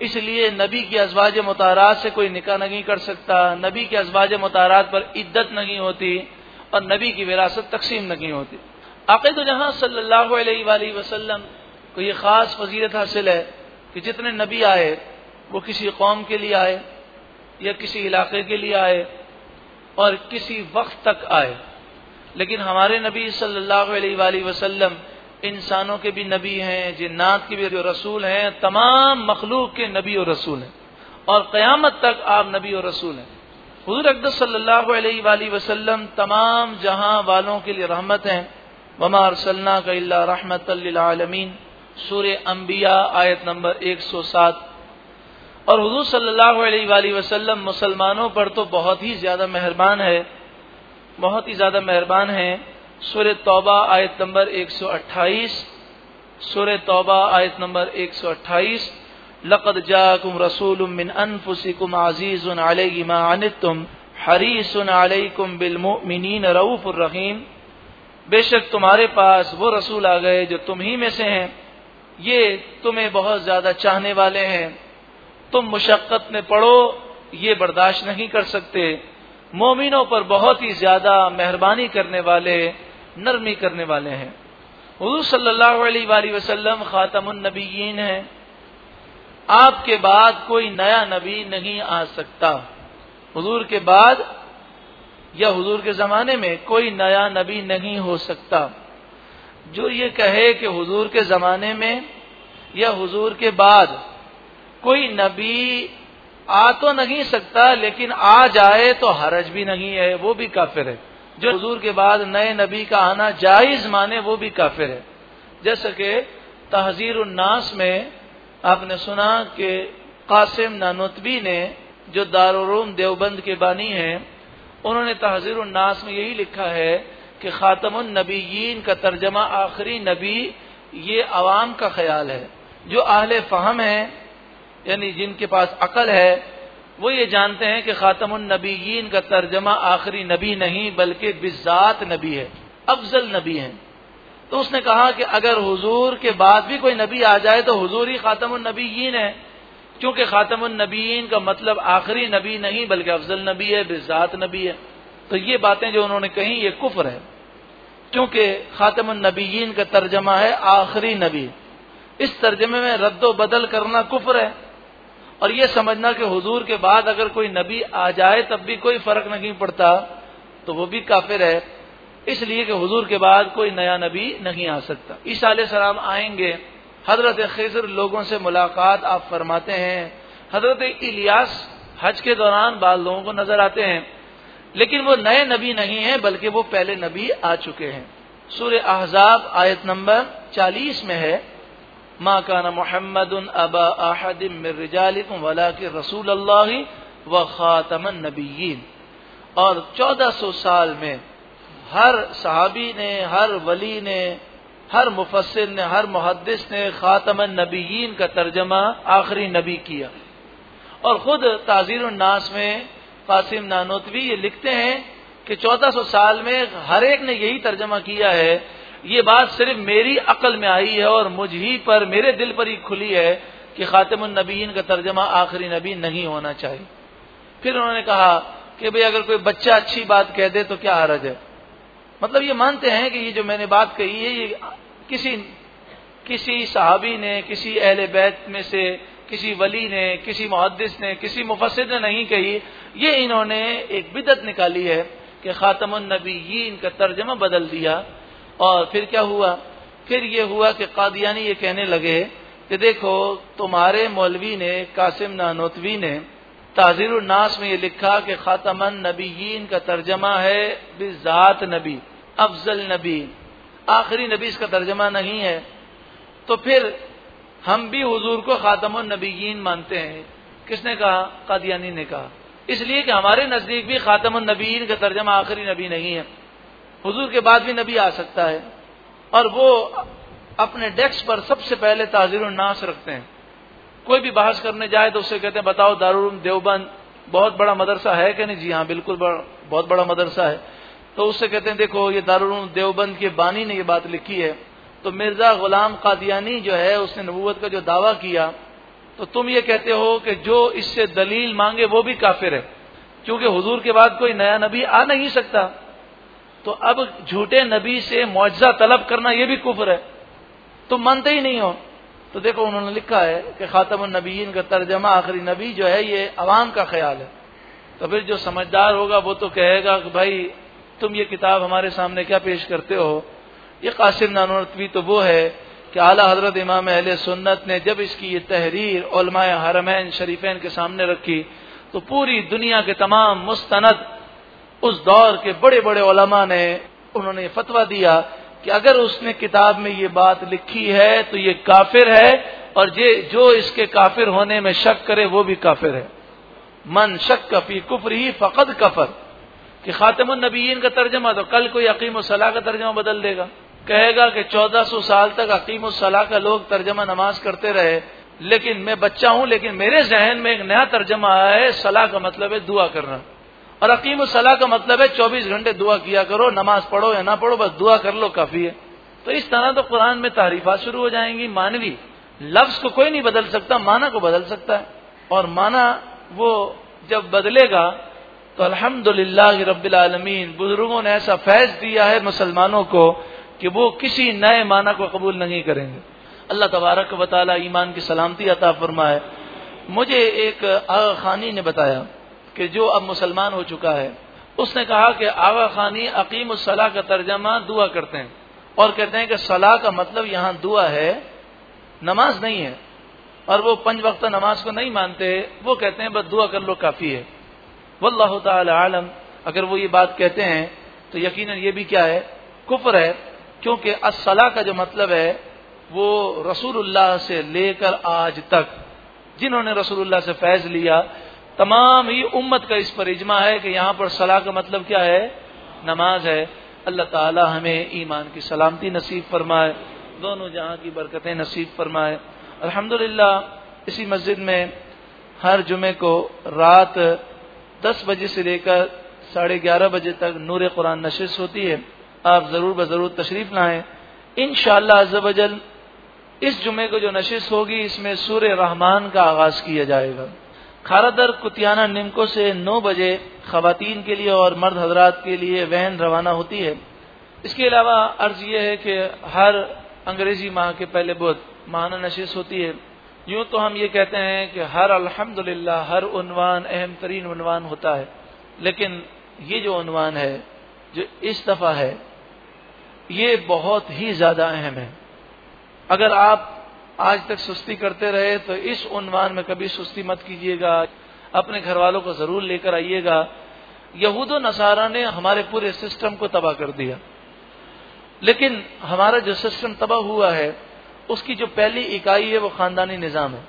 इसलिए नबी की अजवाज मुतारात से कोई निकाह नहीं कर सकता, नबी के अजवाज मुतारात पर इद्दत नहीं होती और नबी की विरासत तकसीम नहीं होती। अकीद जहाँ सल्लल्लाहु अलैहि वसल्लम को ये खास फजीलत हासिल है कि जितने नबी आए, वो किसी कौम के लिए आए या किसी इलाके के लिए आए और किसी वक्त तक आए। लेकिन हमारे नबी सल्लल्लाहु अलैहि वसल्लम इंसानों के भी नबी हैं, जिन्नात के भी जो रसूल हैं, तमाम मखलूक के नबी और रसूल हैं। और क़यामत तक आप नबी और रसूल हैं। हजूर अकदस सल्लल्लाहु अलैहि वसल्लम तमाम जहाँ वालों के लिए रहमत हैं। वमार सल्ला का रहमत आलमीन। सूर अम्बिया आयत नंबर 107 और हजूर सल्लल्लाहु अलैहि वसल्लम मुसलमानों पर तो बहुत ही ज़्यादा मेहरबान है। बहुत ही ज़्यादा मेहरबान है। सूर तौबा आयत नंबर 128 सूर तौबा आयत नंबर 128 लकद जाकुम रसूल मिन अनफुसिकुम अज़ीज़ अलैमा अनितुम। हरीसन अलैकुम बिलमुमिनीन रऊफुर रहीम। बेशक तुम्हारे पास वो रसूल आ गए जो तुम ही में से हैं। ये तुम्हें बहुत ज़्यादा चाहने वाले हैं। तुम मुशक्कत में पढ़ो ये बर्दाश्त नहीं कर सकते। मोमिनों पर बहुत ही ज़्यादा मेहरबानी करने वाले, नरमी करने वाले हैं। हजूर सल्लल्लाहु अलैहि वसल्लम खातमुन नबीयीन हैं। आपके बाद कोई नया नबी नहीं आ सकता। हुजूर के बाद या हुजूर के जमाने में कोई नया नबी नहीं हो सकता। जो ये कहे कि हुजूर के जमाने में या हुजूर के बाद कोई नबी आ तो नहीं सकता, लेकिन आ जाए तो हरज भी नहीं है, वो भी काफिर है। जो हजूर के बाद नए नबी का आना जायज़ माने, वो भी काफिर है। जैसे कि तहजीर उन्नास में आपने सुना कि कासिम नानोतबी ने, जो दारूम देवबंद के बानी हैं, उन्होंने तहजीर उन्नास में यही लिखा है कि ख़ातमनबीन का तर्जमा आखिरी नबी, ये आवाम का ख्याल है। जो आहल फ़हम है यानी जिनके पास अकल है, वो ये जानते हैं कि ख़ातमनबीन का तर्जमा आखिरी नबी नहीं, बल्कि बिजात नबी है, अफजल नबी है। तो उसने कहा कि अगर हुजूर के बाद भी कोई नबी आ जाए तो हुजूर ही खातमनबीन है। क्योंकि खातमनबीन का मतलब आखिरी नबी नहीं, बल्कि अफजल नबी है बिजात नबी है। तो ये बातें जो उन्होंने कही, ये कुफर है। क्योंकि खातमनबीन का तर्जमा है आखिरी नबी। इस तर्जमे में रद्दो बदल करना कुफर है। और ये समझना कि हुजूर के बाद अगर कोई नबी आ जाए, तब भी कोई फ़र्क नहीं पड़ता तो वो भी काफिर है। इसलिए कि हुजूर के बाद कोई नया नबी नहीं आ सकता। ईसा सलाम आएँगे, हज़रत खजर लोगों से मुलाकात आप फरमाते हैं, हज़रत इलियास हज के दौरान बाद लोगों को नज़र आते हैं, लेकिन वो नए नबी नहीं है, बल्कि वो पहले नबी आ चुके हैं। सूर्य अहजाब आयत नंबर चालीस में है माँ काना मोहम्मद अबा आहदिम वला के रसूल अल्लाह व खातमन नबीन और चौदह सौ साल में हर सहाबी ने, हर वली ने, हर मुफसर ने, हर मुहदस ने खातमन नबीन का तर्जमा आखिरी नबी किया। और खुद ताजीर नास में कासिम नानोतवी ये लिखते हैं कि 1400 साल में हर एक ने यही तर्जमा किया है ये बात सिर्फ़ मेरी अकल में आई है और मुझ ही पर, मेरे दिल पर ही खुली है कि खातिमुलनबीन का तर्जमा आखिरी नबी नहीं होना चाहिए। फिर उन्होंने कहा कि भाई अगर कोई बच्चा अच्छी बात कह दे तो क्या हरज है? मतलब ये मानते हैं कि ये जो मैंने बात कही है, ये किसी किसी साहबी ने, किसी अहल बैत में से, किसी वली ने, किसी मुहदस ने, किसी मुफसर ने नहीं कही। ये इन्होंने एक बिदत निकाली है कि खातमनबी इनका तर्जमा बदल दिया। और फिर क्या हुआ? फिर ये हुआ कि कादियानी ये कहने लगे कि देखो, तुम्हारे मौलवी ने, कासिम नानोतवी ने ताजिर नास में ये लिखा कि खातमन नबीन का तर्जमा है बिजात नबी, अफजल नबी। आखिरी नबी इसका तर्जमा नहीं है। तो फिर हम भी हुजूर को खातम नबीन मानते हैं। किसने कहा? कादियानी ने कहा। इसलिए कि हमारे नज़दीक भी खातम नबीन का तर्जमा आखिरी नबी नहीं है। हुजूर के बाद भी नबी आ सकता है। और वो अपने डेस्क पर सबसे पहले ताजिर नास रखते हैं। कोई भी बहस करने जाए तो उससे कहते हैं बताओ दारूम देवबंद बहुत बड़ा मदरसा है कि नहीं? जी हाँ बिल्कुल बड़ा, बहुत बड़ा मदरसा है। तो उससे कहते हैं देखो ये दारूम देवबंद के बानी ने ये बात लिखी है। तो मिर्ज़ा गुलाम कादियानी जो है उसने नबूवत का जो दावा किया तो तुम ये कहते हो कि जो इससे दलील मांगे वो भी काफिर है। क्योंकि हुजूर के बाद कोई नया नबी आ नहीं सकता। तो अब झूठे नबी से मुआवजा तलब करना यह भी कुफर है। तुम मानते ही नहीं हो। तो देखो, उन्होंने लिखा है कि खातम नबीन का तर्जमा आखिरी नबी जो है, ये अवाम का ख्याल है। तो फिर जो समझदार होगा, वो तो कहेगा कि भाई, तुम ये किताब हमारे सामने क्या पेश करते हो? ये कासिम नानवी तो वो है कि आला हज़रत इमाम अहल सुन्नत ने जब इसकी ये तहरीर हरमैन शरीफैन के सामने रखी तो पूरी दुनिया के तमाम मुस्तनद उस दौर के बड़े बड़े ओलमा ने उन्होंने फतवा दिया कि अगर उसने किताब में ये बात लिखी है तो ये काफिर है और जे जो इसके काफिर होने में शक करे, वो भी काफिर है। मन शक कफी कुफर ही फकद कफर। कि खातमनबीन का तर्जमा तो कल कोई अकीम सलाह का तर्जमा बदल देगा। कहेगा कि 1400 साल तक अकीम सलाह का लोग तर्जमा नमाज़ करते रहे। लेकिन मैं बच्चा हूँ, लेकिन मेरे जहन में एक नया तर्जमा आया है, सलाह का मतलब है दुआ करना। और अकीम सलाह का मतलब है 24 घंटे दुआ किया करो, नमाज़ पढ़ो या ना पढ़ो, बस दुआ कर लो, काफ़ी है। तो इस तरह तो कुरान में तारीफा शुरू हो जाएँगी। मानवी लफ्ज को कोई नहीं बदल सकता, माना को बदल सकता है। और माना वो जब बदलेगा तो अल्हम्दुलिल्लाह आलमीन, बुज़ुर्गों ने ऐसा फैज दिया है मुसलमानों को कि वो किसी नए माना को कबूल नहीं करेंगे। अल्लाह तबारक वाली ईमान की सलामती अता फरमाए। मुझे एक आगा खानी ने बताया कि जो अब मुसलमान हो चुका है, उसने कहा कि आगा खानी अकीम सलाह का तर्जमा दुआ करते हैं। और कहते हैं कि सलाह का मतलब यहाँ दुआ है, नमाज़ नहीं है। और वो पंच वक्त नमाज़ को नहीं मानते, वो कहते हैं, बस दुआ कर लो, काफ़ी है। वल्लाह आलम। अगर वो ये बात कहते हैं तो यकीनन ये भी क्या है, कुफर है। क्योंकि असला का जो मतलब है, वो रसूलुल्लाह से लेकर आज तक, जिन्होंने रसूलुल्लाह से फैज लिया तमाम ही उम्मत का इस पर इजमा है कि यहाँ पर सलाह का मतलब क्या है? नमाज़ है। अल्लाह ताला हमें ईमान की सलामती नसीब फरमाए, दोनों जहाँ की बरकतें नसीब फरमाए। अल्हम्दुलिल्लाह, इसी मस्जिद में हर जुमे को रात दस बजे से लेकर साढ़े ग्यारह बजे तक नूर कुरान नशिश होती है। आप ज़रूर बजरूर तशरीफ़ लाएँ। इन शाजल इस जुमे को जो नशिश होगी, इसमें सूर्य रहमान का आगाज़ किया जाएगा। खारादर कुतियाना निमको से नौ बजे खातन के लिए और मर्द हजरात के लिए वैन रवाना होती है। इसके अलावा अर्ज़ यह है कि हर अंग्रेज़ी माह के पहले बुध माहाना नशिश होती है। यूँ तो हम ये कहते हैं कि हर अल्हम्दुलिल्लाह, हर उनवान, अहम तरीन उनवान होता है। लेकिन ये जो उनवान है, जो इस दफ़ा है, ये बहुत ही ज़्यादा अहम है। अगर आप आज तक सुस्ती करते रहे तो इस उन्वान में कभी सुस्ती मत कीजिएगा। अपने घर वालों को ज़रूर लेकर आइएगा। यहूद नसारा ने हमारे पूरे सिस्टम को तबाह कर दिया। लेकिन हमारा जो सिस्टम तबाह हुआ है, उसकी जो पहली इकाई है, वो खानदानी निज़ाम है।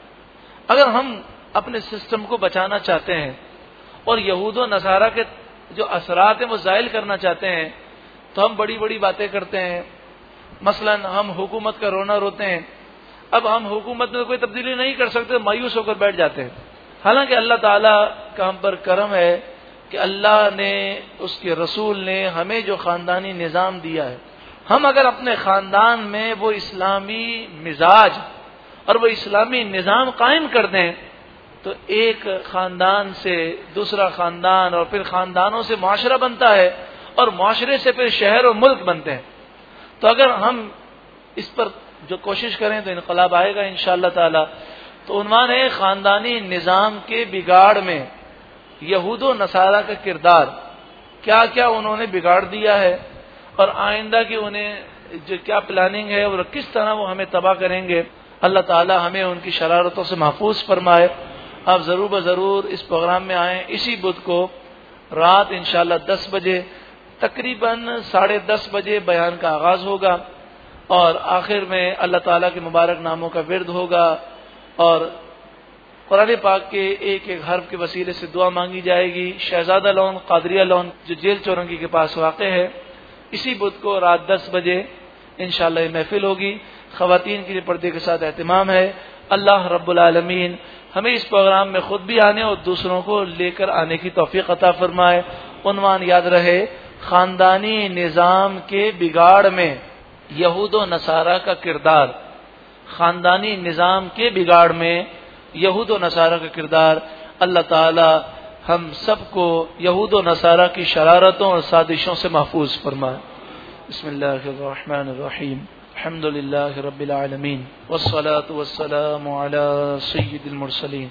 अगर हम अपने सिस्टम को बचाना चाहते हैं, और यहूद नसारा के जो असरात हैं, वो जायल करना चाहते हैं तो हम बड़ी बड़ी बातें करते हैं। मसलन हम हुकूमत का रोना रोते हैं अब हम हुकूमत में कोई तब्दीली नहीं कर सकते, मायूस होकर बैठ जाते हैं। हालाँकि अल्लाह ताला का हम पर करम है कि अल्लाह ने, उसके रसूल ने हमें जो खानदानी निज़ाम दिया है, हम अगर अपने खानदान में वो इस्लामी मिजाज और वो इस्लामी निज़ाम कायम कर दें तो एक खानदान से दूसरा खानदान और फिर खानदानों से माशरा बनता है और माशरे से फिर शहर और मुल्क बनते हैं। तो अगर हम इस पर जो कोशिश करें तो इनकलाब आएगा इन ताला। तो उनवान है खानदानी निज़ाम के बिगाड़ में यहूद नसारा का किरदार। क्या क्या उन्होंने बिगाड़ दिया है और आइंदा की उन्हें जो क्या प्लानिंग है और किस तरह वो हमें तबाह करेंगे। अल्लाह ताला हमें उनकी शरारतों से महफूज फरमाए। आप ज़रूर ब ज़रूर इस प्रोग्राम में आए। इसी बुध को रात इंशाल्लाह दस बजे, तकरीबन साढ़े दस बजे बयान का आगाज़ होगा। और आखिर में अल्लाह ताला के मुबारक नामों का विरद होगा और कुरान पाक के एक एक हर्फ के वसीले से दुआ मांगी जाएगी। शहजादा लोन, कादरिया लोन जो जेल चौरंगी के पास वाक़ है, इसी बुध को रात दस बजे इनशाला महफिल होगी। खातन के लिए पर्दे के साथ अहतमाम है। अल्लाह रब्लमीन हमें इस प्रोग्राम में खुद भी आने और दूसरों को लेकर आने की तोफ़ी अता फरमाए। उनवान याद रहे, खानदानी निज़ाम के बिगाड़ में यहूद नसारा का किरदार खानदानी निज़ाम के बिगाड़ में यहूद नसारा का किरदार अल्लाह ताला हम सबको यहूद नसारा की शरारतों और साजिशों से महफूज फरमाए बसमीम अल्हम्दुलिल्लाह रब्बिल आलमीन वस्सलातु वस्सलामु अला सय्यिदिल मुरसलीन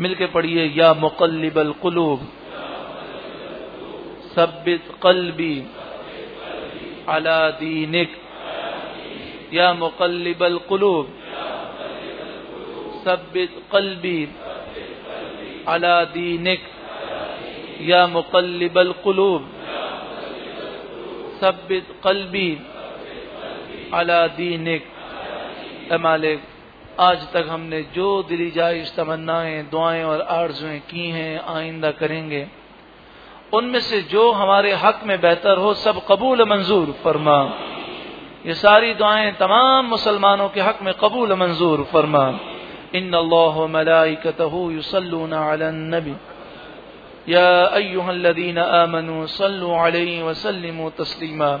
मिलके पढ़िए, या मुकल्लिबल कुलूब। सब्बित कल्बी अला दीनिक। या मुकल्लिबल कुलूब। सब्बित कल्बी अला दीनिक। या मुकल्लिबल कुलूब। सब्बित कल्बी अला दीनिक। मालिक आज तक हमने जो दिली जायज़ तमन्नाएँ, दुआएँ और आरजुएँ की हैं, आइंदा करेंगे। उनमें से जो हमारे हक में बेहतर हो, सब कबूल मंजूर फरमा। ये सारी दुआएँ तमाम मुसलमानों के हक में कबूल मंजूर फरमा। इन मलाइकतहू युसल्लून अलन नबी। या अय्युहल्लदीन आमनू सल्लु अलैहि तस्लीमा।